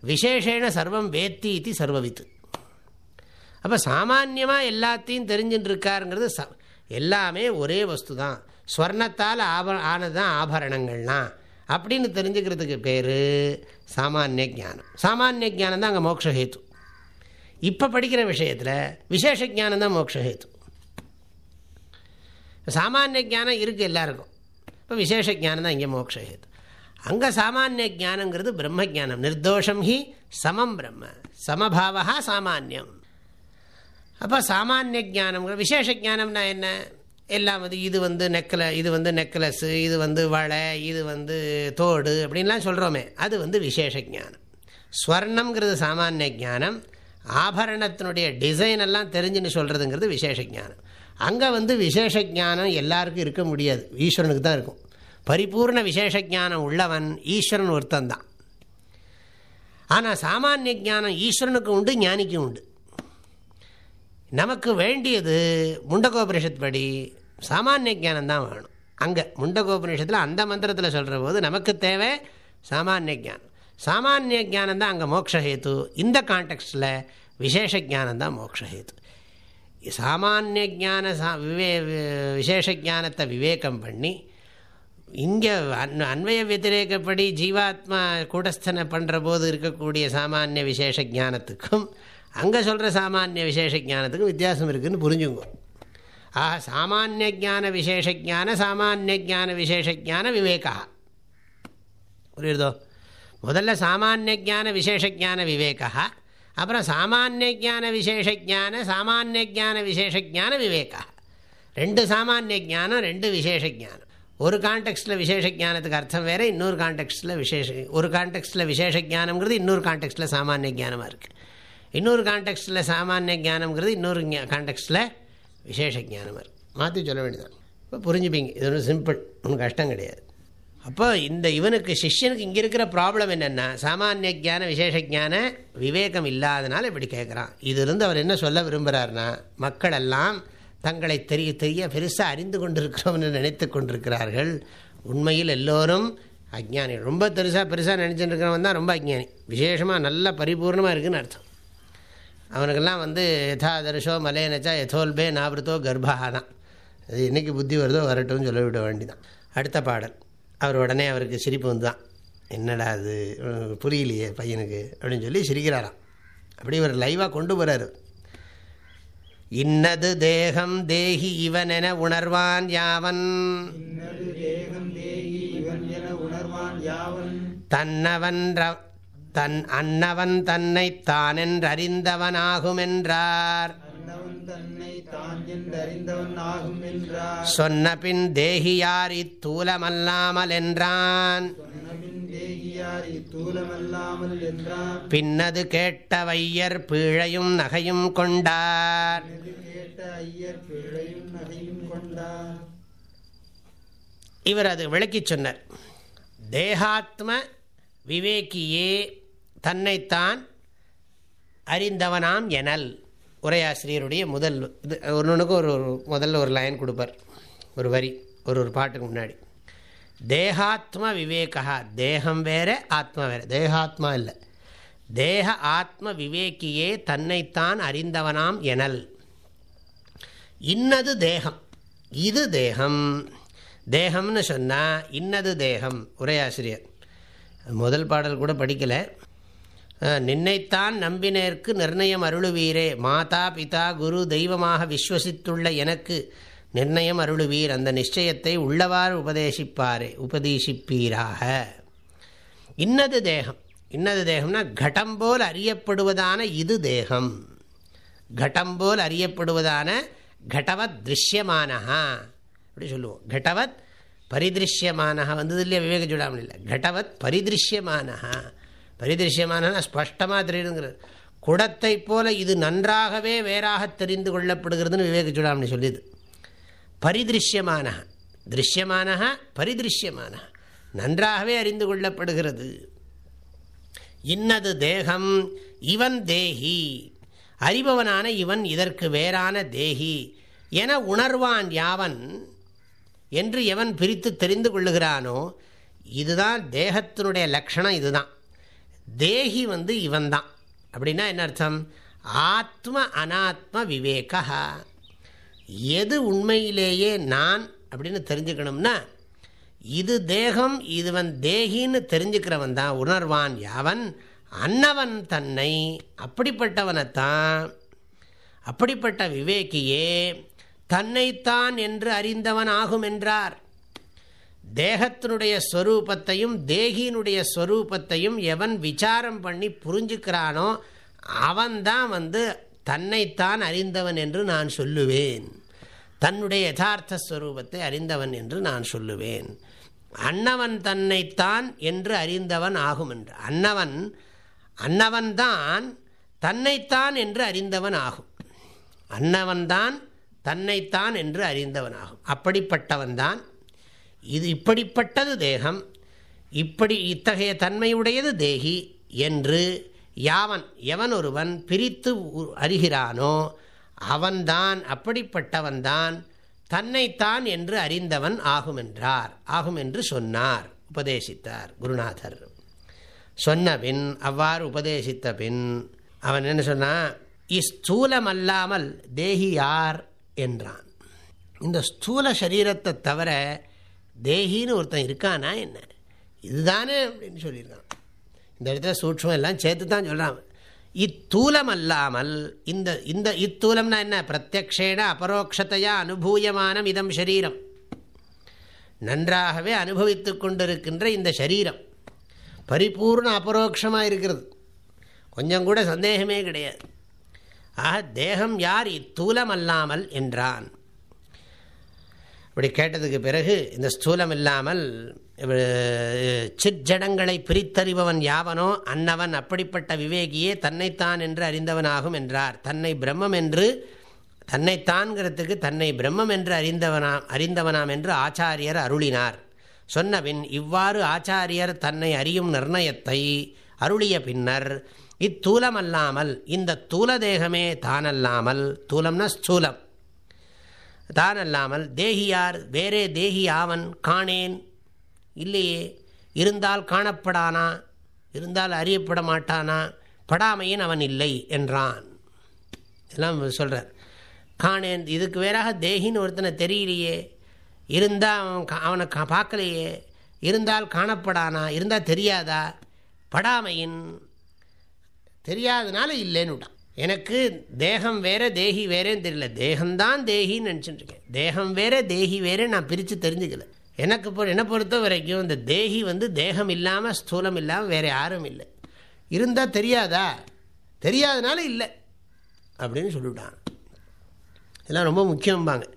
விசேஷேன சர்வம் வேத்தி இது சர்வவித்து. அப்போ சாமான்யமாக எல்லாத்தையும் தெரிஞ்சுட்டு இருக்காருங்கிறது ச எல்லாமே ஒரே வஸ்து தான் ஸ்வர்ணத்தால் ஆப ஆனது தான் ஆபரணங்கள்லாம் அப்படின்னு தெரிஞ்சுக்கிறதுக்கு பேர் சாமானிய ஜானம் சாமானிய ஜானம் தான் அங்கே மோக்ஷஹேத்து இப்போ படிக்கிற விஷயத்தில் விசேஷ ஜானம் தான் மோக்ஷஹேத்து சாமானிய ஜானம் இருக்குது எல்லாருக்கும். இப்போ விசேஷ ஜானம் தான் இங்கே மோக்ஷஹேத்து அங்கே சாமானிய ஜானங்கிறது பிரம்ம ஜானம் நிர்தோஷம் ஹி சமம் பிரம்ம. சமபாவா சாமானியம். அப்போ சாமானிய ஜானம்ங்கிற விசேஷ ஜானம்னா என்ன? எல்லாம் வந்து இது வந்து நெக்கல இது வந்து நெக்லஸ்ஸு இது வந்து வளை இது வந்து தோடு அப்படின்லாம் சொல்கிறோமே அது வந்து விசேஷ ஜானம் ஸ்வர்ணம்ங்கிறது சாமானிய ஜானம் ஆபரணத்தினுடைய டிசைன் எல்லாம் தெரிஞ்சுன்னு சொல்கிறதுங்கிறது விசேஷ ஜானம் அங்கே வந்து விசேஷ ஜானம் எல்லாருக்கும் இருக்க முடியாது. ஈஸ்வரனுக்கு தான் இருக்கும். பரிபூர்ண விசேஷ ஜானம் உள்ளவன் ஈஸ்வரன் ஒருத்தன் தான் ஆனால் சாமானிய ஜானம் ஈஸ்வரனுக்கு உண்டு ஞானிக்கும் உண்டு. நமக்கு வேண்டியது முண்டகோபனிஷத் படி சாமானிய ஜானந்தான் வேணும். அங்கே முண்டகோபனிஷத்தில் அந்த மந்திரத்தில் சொல்கிற போது நமக்கு தேவை சாமானிய ஜானம் சாமானிய ஜானம் தான் அங்கே மோக்ஷஹேத்து இந்த கான்டெக்ஸ்டில் விசேஷ ஜானந்தான் மோக்ஷஹேத்து சாமானிய ஜான சா விவே விசேஷ ஜானத்தை விவேகம் பண்ணி இங்கே அன் அன்வய வத்திரேக்கப்படி ஜீவாத்மா கூடஸ்தனை பண்ணுற போது இருக்கக்கூடிய சாமானிய விசேஷ ஜானத்துக்கும் அங்கே சொல்கிற சாமானிய விசேஷ ஜானத்துக்கு வித்தியாசம் இருக்குதுன்னு புரிஞ்சுங்க. ஆக சாமானிய ஜான விசேஷ ஜான சாமானிய ஜான விசேஷ ஜான விவேகா. புரியுறதோ? முதல்ல சாமானிய ஜான விசேஷ ஜான விவேகா அப்புறம் சாமானிய ஜான விசேஷ ஜான சாமானிய ஜான விசேஷ ஜான விவேகா. ரெண்டு சாமானிய ஜானம் ரெண்டு விசேஷ ஜானம் ஒரு கான்டெக்ஸ்டில் விசேஷ ஜானத்துக்கு அர்த்தம் வேறு இன்னொரு கான்டெக்ஸ்டில் விசேஷ ஒரு கான்டெக்ஸ்டில் விசேஷ ஜானங்கிறது இன்னொரு கான்டெக்ஸ்டில் சாமானிய ஜானமாக இருக்குது இன்னொரு கான்டெக்ஸ்டில் சாமானிய ஜானம்ங்கிறது இன்னொரு கான்டெக்ஸ்டில் விசேஷ ஜானமாக இருக்குது மாற்றி சொல்ல வேண்டியதான் இப்போ புரிஞ்சுப்பீங்க. இது ஒன்றும் சிம்பிள் ஒன்றும் கஷ்டம் கிடையாது. அப்போ இந்த இவனுக்கு சிஷ்யனுக்கு இங்கே இருக்கிற ப்ராப்ளம் என்னென்னா சாமானிய ஜான விசேஷ ஜான விவேகம் இல்லாதனால இப்படி கேட்குறான் இதிலிருந்து அவர் என்ன சொல்ல விரும்புகிறார்னா மக்கள் எல்லாம் தங்களை தெரிய தெரிய பெருசாக அறிந்து கொண்டிருக்கிறோம்னு நினைத்து கொண்டிருக்கிறார்கள். உண்மையில் எல்லோரும் அஜ்ஞானி ரொம்ப பெருசாக பெருசாக நினச்சிட்டு இருக்கிறவன் தான் ரொம்ப அஜ்ஞானி. விசேஷமாக நல்ல பரிபூர்ணமாக இருக்குதுன்னு அர்த்தம். அவனுக்கெல்லாம் வந்து யதா தர்ஷோ மலேனச்சா யதோல்பே நாவிருத்தோ கர்ப்பாக தான் அது என்றைக்கு புத்தி வருதோ வரட்டும்னு சொல்ல விட வேண்டிதான். அடுத்த பாடல். அவர் உடனே அவருக்கு சிரிப்பு வந்து தான் என்னடா அது புரியலையே பையனுக்கு அப்படின்னு சொல்லி சிரிக்கிறாராம். அப்படி இவர் லைவாக கொண்டு போகிறாரு இன்னது தேகம் தேகி இவனென உணர்வான் யாவன்? இன்னது தேகம் தேகி இவன் என உணர்வான் யாவன்? தன்னவன் தன் அன்னவன் தன்னை தானென்றறிந்தவனாகுமென்றார். தான் என்றார் சொன்ன பின் தேகியார் இத்தூலமல்லாமல் என்றான் சொன்னபின் தேகியார் இத்தூலமல்லாமல் என்றான் பின்னது கேட்ட வையர் பீழையும் நகையும் கொண்டார். பிழையும் நகையும் கொண்டார் இவர் அது விளக்கிச் சொன்னார். தேகாத்ம விவேக்கியே தன்னைத்தான் அறிந்தவனாம் எனல். உரையாசிரியருடைய முதல் இது ஒன்றுக்கு ஒரு ஒரு முதல்ல ஒரு லைன் கொடுப்பார். ஒரு வரி ஒரு ஒரு பாட்டுக்கு முன்னாடி. தேகாத்ம விவேகா தேகம் வேற ஆத்மா வேற. தேகாத்மா இல்லை. தேக ஆத்ம விவேக்கியே தன்னைத்தான் அறிந்தவனாம் எனல். இன்னது தேகம். இது தேகம். தேகம்னு சொன்னால் இன்னது தேகம். உரையாசிரியர். முதல் பாடல் கூட படிக்கலை. நின்னைத்தான் நம்பினேற்கு நிர்ணயம் அருளுவீரே. மாதா பிதா குரு தெய்வமாக விஸ்வசித்துள்ள எனக்கு நிர்ணயம் அருளுவீர். அந்த நிச்சயத்தை உள்ளவாறு உபதேசிப்பாரே உபதேசிப்பீராக. இன்னது தேகம். இன்னது தேகம்னா கடம் போல் அறியப்படுவதான இது தேகம். கடம் போல் அறியப்படுவதான கடவத் திருஷ்யமானஹா. அப்படி சொல்லுவோம். கடவத் பரிதிருஷ்யமானஹா. வந்தது இல்லையா விவேக ஜுடாமணி இல்லை கடவத் பரிதிருஷ்யமானஹா. பரிதிருஷ்யமான ஸ்பஷ்டமாக தெரியுதுங்கிறது. குடத்தை போல இது நன்றாகவே வேறாக தெரிந்து கொள்ளப்படுகிறதுன்னு விவேக ஜுடாமணி சொல்லியது. பரிதிருஷ்யமான திருஷ்யமான பரிதிருஷ்யமான நன்றாகவே அறிந்து கொள்ளப்படுகிறது. இன்னது தேகம் இவன் தேகி. அறிபவனான இவன் இதற்கு வேறான தேகி. என உணர்வான் யாவன்? என்று எவன் பிரித்து தெரிந்து கொள்ளுகிறானோ இதுதான் தேகத்தினுடைய லட்சணம் இதுதான். தேகி வந்து இவன்தான். அப்படின்னா என்ன அர்த்தம்? ஆத்ம அனாத்ம விவேகா. எது உண்மையிலேயே நான் அப்படின்னு தெரிஞ்சுக்கணும்னா இது தேகம் இதுவன் தேகின்னு தெரிஞ்சுக்கிறவன் தான் உணர்வான் யாவன்? அன்னவன் தன்னை. அப்படிப்பட்டவனைத்தான். அப்படிப்பட்ட விவேக்கியே தன்னைத்தான் என்று அறிந்தவன் ஆகும் என்றார் தேகத்தினுடைய ஸ்வரூபத்தையும் தேகியினுடைய ஸ்வரூபத்தையும் எவன் விசாரம் பண்ணி புரிஞ்சுக்கிறானோ அவன்தான் வந்து தன்னைத்தான் அறிந்தவன் என்று நான் சொல்லுவேன். தன்னுடைய யதார்த்த ஸ்வரூபத்தை அறிந்தவன் என்று நான் சொல்லுவேன். அன்னவன் தன்னைத்தான் என்று அறிந்தவன் ஆகும் என்று. அன்னவன் அன்னவன்தான் தன்னைத்தான் என்று அறிந்தவன் ஆகும். அன்னவன்தான் தன்னைத்தான் என்று அறிந்தவன் ஆகும். அப்படிப்பட்டவன்தான் இது இப்படிப்பட்டது தேகம் இப்படி இத்தகைய தன்மையுடையது தேகி என்று யாவன் எவன் ஒருவன் பிரித்து அறிகிறானோ அவன்தான் அப்படிப்பட்டவன்தான் தன்னைத்தான் என்று அறிந்தவன் ஆகும் என்றார் ஆகும் என்று சொன்னார் உபதேசித்தார் குருநாதர். சொன்ன பின் அவ்வாறு உபதேசித்த பின் அவன் என்ன சொன்னான் இஸ்தூலமல்லாமல் தேகி யார்? என்றான். இந்த ஸ்தூல சரீரத்தை தவிர தேகின்னு ஒருத்தன் இருக்கானா என்ன? இதுதானே அப்படின்னு சொல்லியிருக்கான். இந்த இடத்துல சூட்சம் எல்லாம் சேர்த்து தான் சொல்கிறான் இத்தூலம் அல்லாமல் இந்த இந்த இத்தூலம்னா என்ன? பிரத்யக்ஷேன அபரோக்ஷத்தையா அனுபூயமானம் இதம் சரீரம் நன்றாகவே அனுபவித்து கொண்டிருக்கின்ற இந்த சரீரம் பரிபூர்ண அபரோக்ஷமாக இருக்கிறது. கொஞ்சம் கூட சந்தேகமே கிடையாது. ஆக தேகம் யார்? இத்தூலம் அல்லாமல் என்றான். இப்படி கேட்டதுக்கு பிறகு இந்த ஸ்தூலம் இல்லாமல் அஹ், சிற்ஜடங்களை பிரித்தறிபவன் யாவனோ அன்னவன் அப்படிப்பட்ட விவேகியே தன்னைத்தான் என்று அறிந்தவனாகும் என்றார். தன்னை பிரம்மம் என்று தன்னைத்தான்கிறதுக்கு தன்னை பிரம்மம் என்று அறிந்தவனாம் அறிந்தவனாம் என்று ஆச்சாரியர் அருளினார். சொன்னபின் இவ்வாறு ஆச்சாரியர் தன்னை அறியும் நிர்ணயத்தை அருளிய பின்னர் இத்தூலமல்லாமல் இந்த தூல தேகமே தானல்லாமல் தூலம்னா ஸ்தூலம். தானல்லாமல் தேகியார் வேறே தேகி ஆவன் காணேன். இல்லையே இருந்தால் காணப்படானா? இருந்தால் அறியப்பட மாட்டானா? படாமையின் அவன் இல்லை என்றான். இதெல்லாம் சொல்கிறார் காணேன் இதுக்கு வேறாக தேகின்னு ஒருத்தனை தெரியலையே. இருந்தால் அவன் கா- அவனை கா பார்க்கலையே. இருந்தால் காணப்படானா? இருந்தால் தெரியாதா? படாமையின் தெரியாதனால இல்லைன்னு விட்டான். எனக்கு தேகம் வேற தேகி வேறேன்னு தெரியல. தேகம்தான் தேகின்னு நினச்சிட்டு இருக்கேன் தேகம் வேற தேகி வேற நான் பிரித்து தெரிஞ்சுக்கல. எனக்கு பொ என்னை பொறுத்த வரைக்கும் இந்த தேகி வந்து தேகம் இல்லாமல் ஸ்தூலம் இல்லாமல் வேற யாரும் இல்லை. இருந்தால் தெரியாதா? தெரியாதனால இல்லை. அப்படின்னு சொல்லிவிட்டான். இதெல்லாம் ரொம்ப முக்கியம்பாங்க.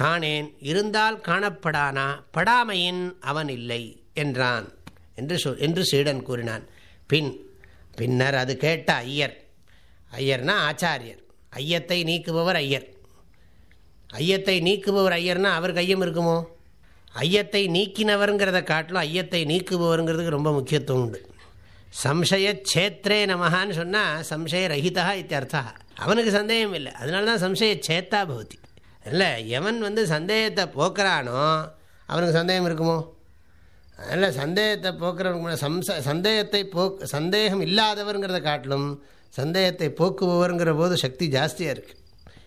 காணேன் இருந்தால் காணப்படானா? படாமையின் அவன் இல்லை என்றான். என்று சொல் என்று சீடன் கூறினான். பின் பின்னர் அது கேட்ட ஐயர் ஐயர்னா ஆச்சாரியர். ஐயத்தை நீக்குபவர் ஐயர். ஐயத்தை நீக்குபவர் ஐயர்னா அவர் கையும் இருக்குமோ? ஐயத்தை நீக்கினவருங்கிறத காட்டிலும் ஐயத்தை நீக்குபவருங்கிறதுக்கு ரொம்ப முக்கியத்துவம் உண்டு. சம்சய சேத்ரே நமகான்னு சொன்னால் சம்சய ரஹிதா இத்தியர்த்தா அவனுக்கு சந்தேகம் இல்லை. அதனால தான் சம்சய சேத்தா பவதி. இல்லை எவன் வந்து சந்தேகத்தை போக்குறானோ அவனுக்கு சந்தேகம் இருக்குமோ? அதனால் சந்தேகத்தை போக்குறவங்க சம்ச சந்தேகத்தை போக் சந்தேகம் இல்லாதவருங்கிறத காட்டிலும் சந்தேகத்தை போக்குபவருங்கிற போது சக்தி ஜாஸ்தியாக இருக்குது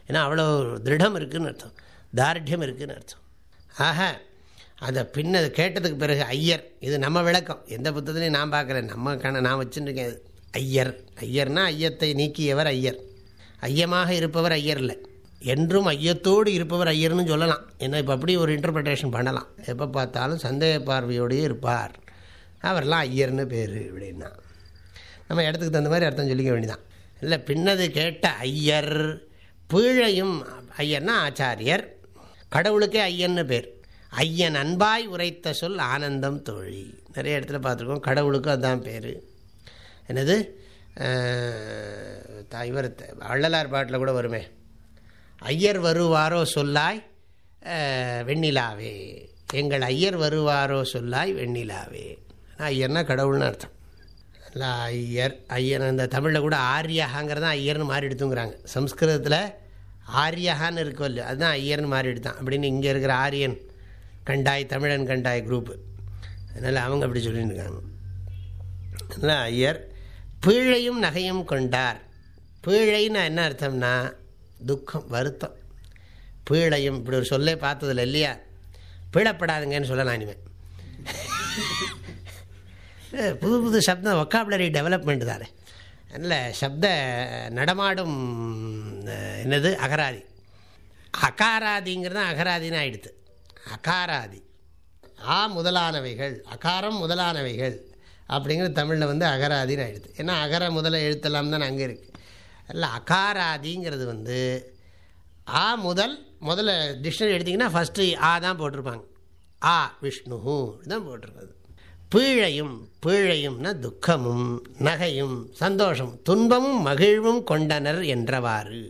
ஏன்னா அவ்வளோ திருடம் இருக்குதுன்னு அர்த்தம். தார்டியம் இருக்குதுன்னு அர்த்தம். ஆக அதை பின்ன கேட்டதுக்கு பிறகு ஐயர் இது நம்ம விளக்கம். எந்த புத்தகத்துலையும் நான் பார்க்குறேன் நம்ம கண நான் வச்சுருக்கேன். ஐயர். ஐயர்னா ஐயத்தை நீக்கியவர் ஐயர். ஐயமாக இருப்பவர் ஐயர் இல்லை. என்றும் ஐயத்தோடு இருப்பவர் ஐயர்னு சொல்லலாம். ஏன்னா இப்போ அப்படி ஒரு இன்டர்பிரிட்டேஷன் பண்ணலாம். எப்போ பார்த்தாலும் சந்தேக பார்வையோடையே இருப்பார். அவர்லாம் ஐயர்னு பேர் அப்படின்னா. நம்ம இடத்துக்கு தகுந்த மாதிரி அர்த்தம் சொல்லிக்க வேண்டியதான் இல்லை பின்னது கேட்ட ஐயர் பீழையும் ஐயர்னா ஆச்சாரியர் கடவுளுக்கே ஐயன்னு பேர். ஐயன் அன்பாய் உரைத்த சொல் ஆனந்தம் தோழி. நிறைய இடத்துல பார்த்துருக்கோம் கடவுளுக்கும் அதுதான் பேர். என்னது? இவர் த- வள்ளலார் பாட்டில் கூட வருமே. ஐயர் வருவாரோ சொல்லாய் வெண்ணிலாவே. எங்கள் ஐயர் வருவாரோ சொல்லாய் வெண்ணிலாவே. ஐயர்னா கடவுள்னு அர்த்தம். இல்லை ஐயர் ஐயர் அந்த தமிழில் கூட ஆரியகாங்கிறதான் ஐயர்னு மாறி எடுத்துங்கிறாங்க சம்ஸ்கிருதத்தில் ஆரியகான்னு இருக்கோ இல்லையோ? அதுதான் ஐயர்னு மாறி எடுத்தான் அப்படின்னு இங்கே இருக்கிற ஆரியன் கண்டாய் தமிழன் கண்டாய் குரூப்பு அதனால் அவங்க அப்படி சொல்லிட்டு இருக்காங்க அதனால் ஐயர் பீழையும் நகையும் கொண்டார். பீழைன்னு என்ன அர்த்தம்னா துக்கம் வருத்தம். பீழையும் இப்படி ஒரு சொல்லே பார்த்ததில்ல இல்லையா? பீழப்படாதுங்கன்னு சொல்லலாம் இனிமேல் புது புது சப்தம் ஒக்காபுலரி டெவலப்மெண்ட் தானே. அதில் சப்த நடமாடும் என்னது அகராதி. அகாராதிங்கிறது தான் அகராதின்னு ஆயிடுது அகாராதி. ஆ முதலானவைகள் அகாரம் முதலானவைகள் அப்படிங்கிறது தமிழில் வந்து அகராதின்னு ஆயிடுது. ஏன்னா அகர முதல எழுத்தெல்லாம் தான் அங்கே இருக்குது அதில் அகாராதிங்கிறது வந்து ஆ முதல் முதல்ல டிக்ஷனரி எடுத்திங்கன்னா ஃபஸ்ட்டு ஆ தான் போட்டிருப்பாங்க. ஆ விஷ்ணு தான் போட்டிருக்கிறது. பீழையும் பீழையும்னா துக்கமும் நகையும் சந்தோஷம் துன்பமும் மகிழ்வும் கொண்டனர் என்றவாறு.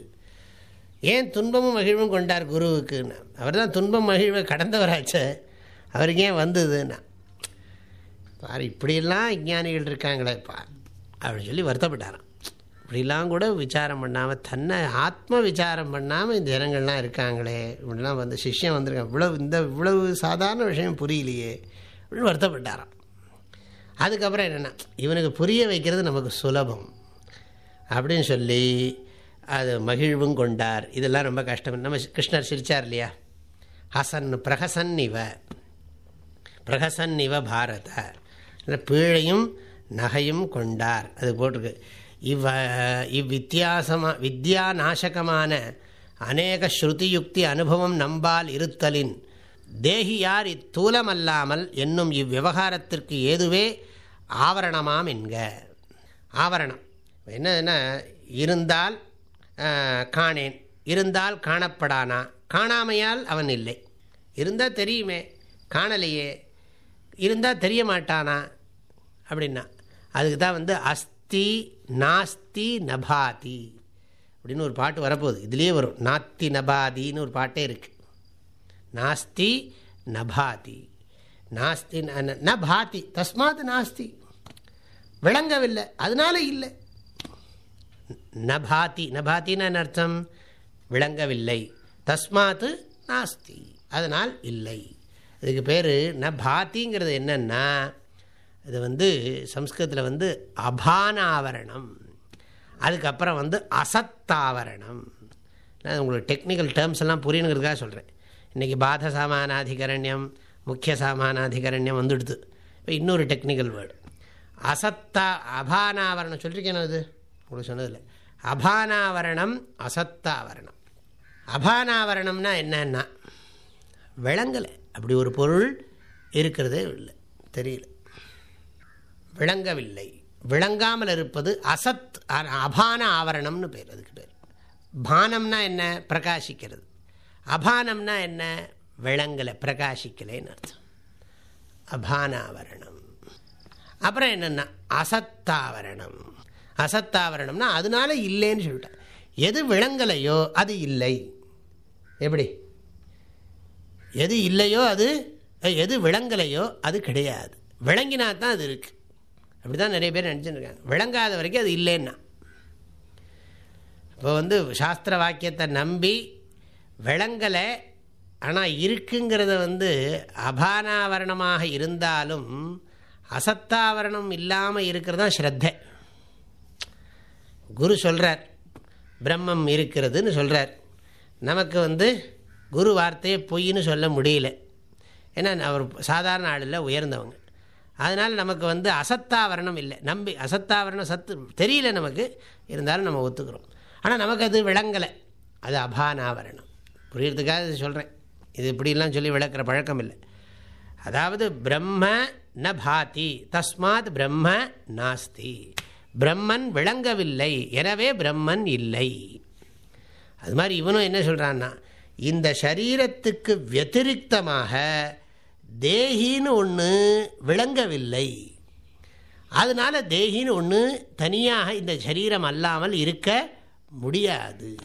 ஏன் துன்பமும் மகிழ்வும் கொண்டார் குருவுக்குன்னு? அவர் தான் துன்பம் மகிழ்வை கடந்தவராச்ச. அவருக்கு ஏன் வந்ததுன்னா பாரு இப்படியெல்லாம் விஞ்ஞானிகள் இருக்காங்களேப்பா அப்படின்னு சொல்லி வருத்தப்பட்டாராம். இப்படிலாம் கூட விசாரம் பண்ணாமல் தன்னை ஆத்ம விசாரம் பண்ணாமல் இந்த ஜனங்கள்லாம் இருக்காங்களே இப்படிலாம் வந்து சிஷ்யம் வந்திருக்காங்க. இவ்வளவு இந்த இவ்வளவு சாதாரண விஷயம் புரியலையே அப்படின்னு வருத்தப்பட்டாராம். அதுக்கப்புறம் என்னென்னா இவனுக்கு புரிய வைக்கிறது நமக்கு சுலபம். அப்படின்னு சொல்லி அது மகிழ்வும் கொண்டார். இதெல்லாம் ரொம்ப கஷ்டம். நம்ம கிருஷ்ணர் சிரித்தார் இல்லையா? ஹசன் பிரகசன் இவ பிரகசன் இவ பாரத. பீழையும் நகையும் கொண்டார். அது போட்டிருக்கு. இவ் இவ்வித்தியாசமாக வித்யா நாசகமான அநேக ஸ்ருதியுக்தி அனுபவம் நம்பால் இருத்தலின். தேகியார் இத்தூலமல்லாமல் என்னும் இவ்விவகாரத்திற்கு ஏதுவே ஆவரணமாம் என்க. ஆவரணம். என்னன்னா இருந்தால் காணேன். இருந்தால் காணப்படானா? காணாமையால் அவன் இல்லை. இருந்தால் தெரியுமே காணலையே. இருந்தால் தெரிய மாட்டானா அப்படின்னா அதுக்கு தான் வந்து அஸ்தி நாஸ்தி நபாதி அப்படின்னு ஒரு பாட்டு வரப்போகுது. இதுலேயே வரும். நாத்தி நபாதின்னு ஒரு பாட்டே இருக்குது நாஸ்தி நபாதி. நாஸ்தி ந பாதி தஸ்மாத் நாஸ்தி. விளங்கவில்லை. அதனால இல்லை. நபாத்தி நபாத்தின்னு அர்த்தம்? விளங்கவில்லை. தஸ்மாத்து நாஸ்தி. அதனால் இல்லை. இதுக்கு பேர் ந பாத்திங்கிறது இது வந்து சம்ஸ்கிருதத்தில் வந்து அபானாவரணம். அதுக்கப்புறம் வந்து அசத்தாவரணம். நான் உங்களுக்கு டெக்னிக்கல் டேர்ம்ஸ் எல்லாம் புரியணுங்கிறதுக்காக சொல்கிறேன் இன்றைக்கி பாத சாமானாதிகரண்யம் முக்கிய சாமானாதிகரண்யம் வந்துடுது. இப்போ இன்னொரு டெக்னிக்கல் வேர்டு அசத்தா அபானாவரணம். சொல்லியிருக்கேன் அது உங்களுக்கு சொன்னதில்லை. அபானாவரணம் அசத்தாவரணம். அபானாவரணம்னா என்னன்னா விளங்கலை. அப்படி ஒரு பொருள் இருக்கிறதே இல்லை. தெரியல. விளங்கவில்லை. விளங்காமல் இருப்பது அசத் அ- அபான ஆவரணம்னு பேர் அதுக்கு பேர். பானம்னா என்ன? பிரகாசிக்கிறது. அபானம்னா என்ன? விளங்கலை பிரகாசிக்கலைன்னு அர்த்தம். அபானாவரணம். அப்புறம் என்னென்னா அசத்தாவரணம். அசத்தாவரணம்னா அதனால இல்லைன்னு சொல்லிட்டேன் எது விளங்கலையோ அது இல்லை. எப்படி? எது இல்லையோ அது எது விளங்கலையோ அது கிடையாது. விளங்கினா தான் அது இருக்குது அப்படி தான் நிறைய பேர் நினச்சிருக்காங்க. இருக்காங்க விளங்காத வரைக்கும் அது இல்லைன்னா. இப்போ வந்து சாஸ்திர வாக்கியத்தை நம்பி விளங்கலை ஆனால் இருக்குங்கிறத வந்து அபானாவரணமாக இருந்தாலும் அசத்தாவரணம் இல்லாமல் இருக்கிறது தான் ஸ்ரத்தை. குரு சொல்கிறார் பிரம்மம் இருக்கிறதுன்னு சொல்கிறார் நமக்கு வந்து குரு வார்த்தையை பொய்ன்னு சொல்ல முடியல. ஏன்னா அவர் சாதாரண ஆளில் உயர்ந்தவங்க. அதனால் நமக்கு வந்து அசத்தாவரணம் இல்லை. நம்பி அசத்தாவரணம் சத்து தெரியல நமக்கு. இருந்தாலும் நம்ம ஒத்துக்கிறோம். ஆனால் நமக்கு அது விளங்கலை. அது அபானாவரணம். புரியறதுக்காக சொல்கிறேன் இது இப்படிலாம் சொல்லி விளக்குற பழக்கம் இல்லை. அதாவது பிரம்ம ந பாதி. தஸ்மாத் பிரம்ம நாஸ்தி. பிரம்மன் விளங்கவில்லை. எனவே பிரம்மன் இல்லை. அது மாதிரி இவனும் என்ன சொல்கிறான்னா இந்த சரீரத்துக்கு வத்திரிக்தமாக தேகின்னு ஒன்று விளங்கவில்லை. அதனால் தேகின்னு ஒன்று தனியாக இந்த சரீரம் அல்லாமல் இருக்க முடியாது.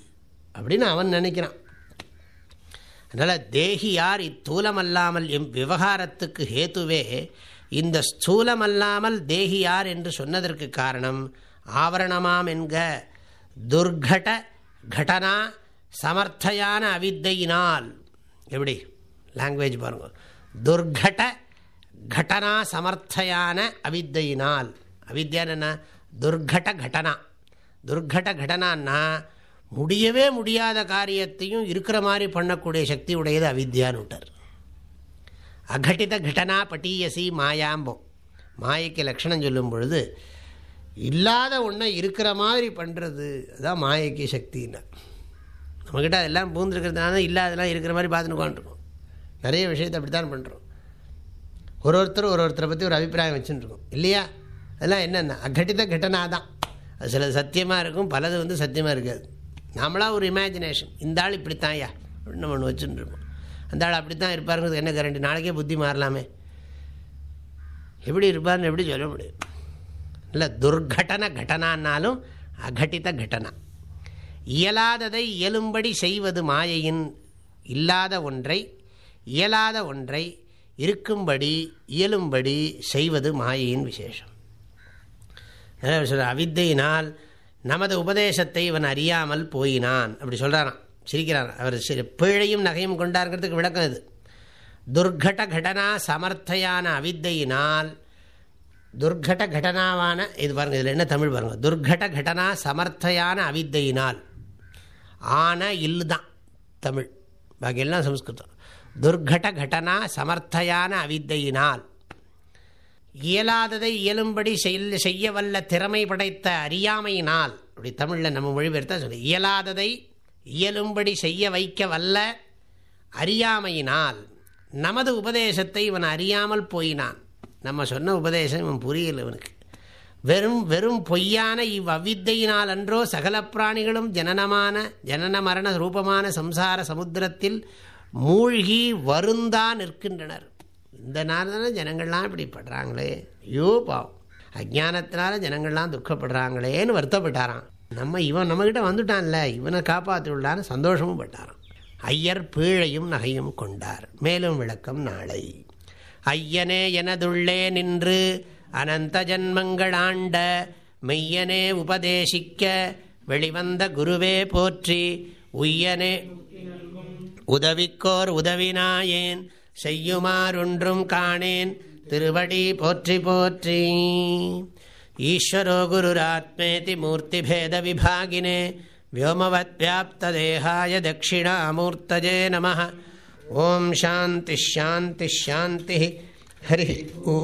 அப்படின்னு அவன் நினைக்கிறான். அதனால் தேகி யார் இத்தூலமல்லாமல் எம் விவகாரத்துக்கு ஹேத்துவே இந்த ஸ்தூலமல்லாமல் தேகி யார் என்று சொன்னதற்கு காரணம் ஆவரணமாம் என்க துர்கட கடனா சமர்த்தையான அவித்தையினால். எப்படி? லாங்குவேஜ் பாருங்க. துர்கட கடனா சமர்த்தையான அவித்தையினால். அவித்யான்னு என்ன? துர்கட கடனா. துர்கட கடனான்னா முடியவே முடியாத காரியத்தையும் இருக்கிற மாதிரி பண்ணக்கூடிய சக்தி உடையது அவித்யான்னு விட்டார். அகட்டித கடனா பட்டீயசி மாயாம்போம் மாயைக்கு லட்சணம் சொல்லும் பொழுது இல்லாத ஒன்றை இருக்கிற மாதிரி பண்ணுறது அதுதான் மாயைக்கு சக்தின்னா நம்மக்கிட்ட அதெல்லாம் பூந்துருக்கிறதுனால இல்லாதெல்லாம் இருக்கிற மாதிரி பார்த்துன்னு உட்காந்துருக்கோம் நிறைய விஷயத்தை அப்படி தான் பண்ணுறோம் ஒரு ஒருத்தர் ஒரு ஒருத்தரை பற்றி ஒரு அபிப்பிராயம் வச்சுருக்கோம் இல்லையா அதெல்லாம் என்னென்ன அகட்டித கட்டனா தான் அது சிலது சத்தியமாக இருக்கும் பலது வந்து சத்தியமாக இருக்காது நாமளாக ஒரு இமேஜினேஷன் இந்த ஆள் இப்படித்தான் ஐயா அப்படின்னு ஒன்று வச்சுட்டு அந்த ஆள் அப்படி தான் இருப்பாருங்கிறது என்ன கரண்டி நாளைக்கே புத்தி மாறலாமே. எப்படி இருப்பார்னு எப்படி சொல்ல முடியும்? இல்லை துர்கட்டன கட்டனான்னாலும் அகட்டித கட்டனா இயலாததை இயலும்படி செய்வது மாயையின் இல்லாத ஒன்றை இயலாத ஒன்றை இருக்கும்படி இயலும்படி செய்வது மாயையின் விசேஷம். அவித்தையினால் நமது உபதேசத்தை இவன் அறியாமல் போயினான். அப்படி சொல்கிறான் சிரிக்கிறார். அவர் சரி பிழையும் நகையும் கொண்டாருங்கிறதுக்கு விளக்கம் இது. துர்கட கடனா சமர்த்தையான அவித்தையினால் துர்கட கடனாவான இது பாருங்கள் இதில் என்ன தமிழ் பாருங்கள் துர்கட கடனா சமர்த்தையான அவித்தையினால் ஆன இல்லு தான் தமிழ். பாக்கியெல்லாம் சம்ஸ்கிருதம். துர்கட கடனா சமர்த்தையான அவித்தையினால் இயலாததை இயலும்படி செய்ய செய்ய வல்ல திறமை படைத்த அறியாமையினால் அப்படி தமிழில் நம்ம மொழிபெயர்த்தா சொல்லி இயலாததை இயலும்படி செய்ய வைக்க வல்ல அறியாமையினால். நமது உபதேசத்தை இவன் அறியாமல் போயினான். நம்ம சொன்ன உபதேசம் இவன் புரியல இவனுக்கு. வெறும் வெறும் பொய்யான இவ் அவ்வித்தையினால் அன்றோ சகல பிராணிகளும் ஜனனமான ஜனன மரண ரூபமான சம்சார சமுத்திரத்தில் மூழ்கி வருந்தா நிற்கின்றனர். இந்த நாள் தானே ஜனங்கள்லாம் இப்படி படுறாங்களே? ஐயோ பாவம். அஜானத்தினால ஜனங்கள்லாம் துக்கப்படுறாங்களேன்னு வருத்தப்பட்டாராம். நம்ம இவன் நம்மக்கிட்ட வந்துட்டான்ல இவனை காப்பாற்றிவிடலான்னு சந்தோஷமும் பட்டாராம். ஐயர் பீழையும் நகையும் கொண்டார். மேலும் விளக்கம் நாளை. ஐயனே எனதுள்ளே நின்று அனந்த ஜன்மங்களாண்ட மெய்யனே உபதேசிக்க வெளிவந்த குருவே போற்றி உய்யனே உதவிக்கோர் உதவினாயேன் செய்யுமாறொன்றும் காணேன் திருவடி போற்றி போற்றி. ஈஸ்வரோ குருராத்மேதி மூர்த்திபேத விபாகினே व्योमवत् व्याप्तदेहाय दक्षिणामूर्तजे नमः ॐ शान्तिश्शान्तिश्शान्तिः हरिः ॐ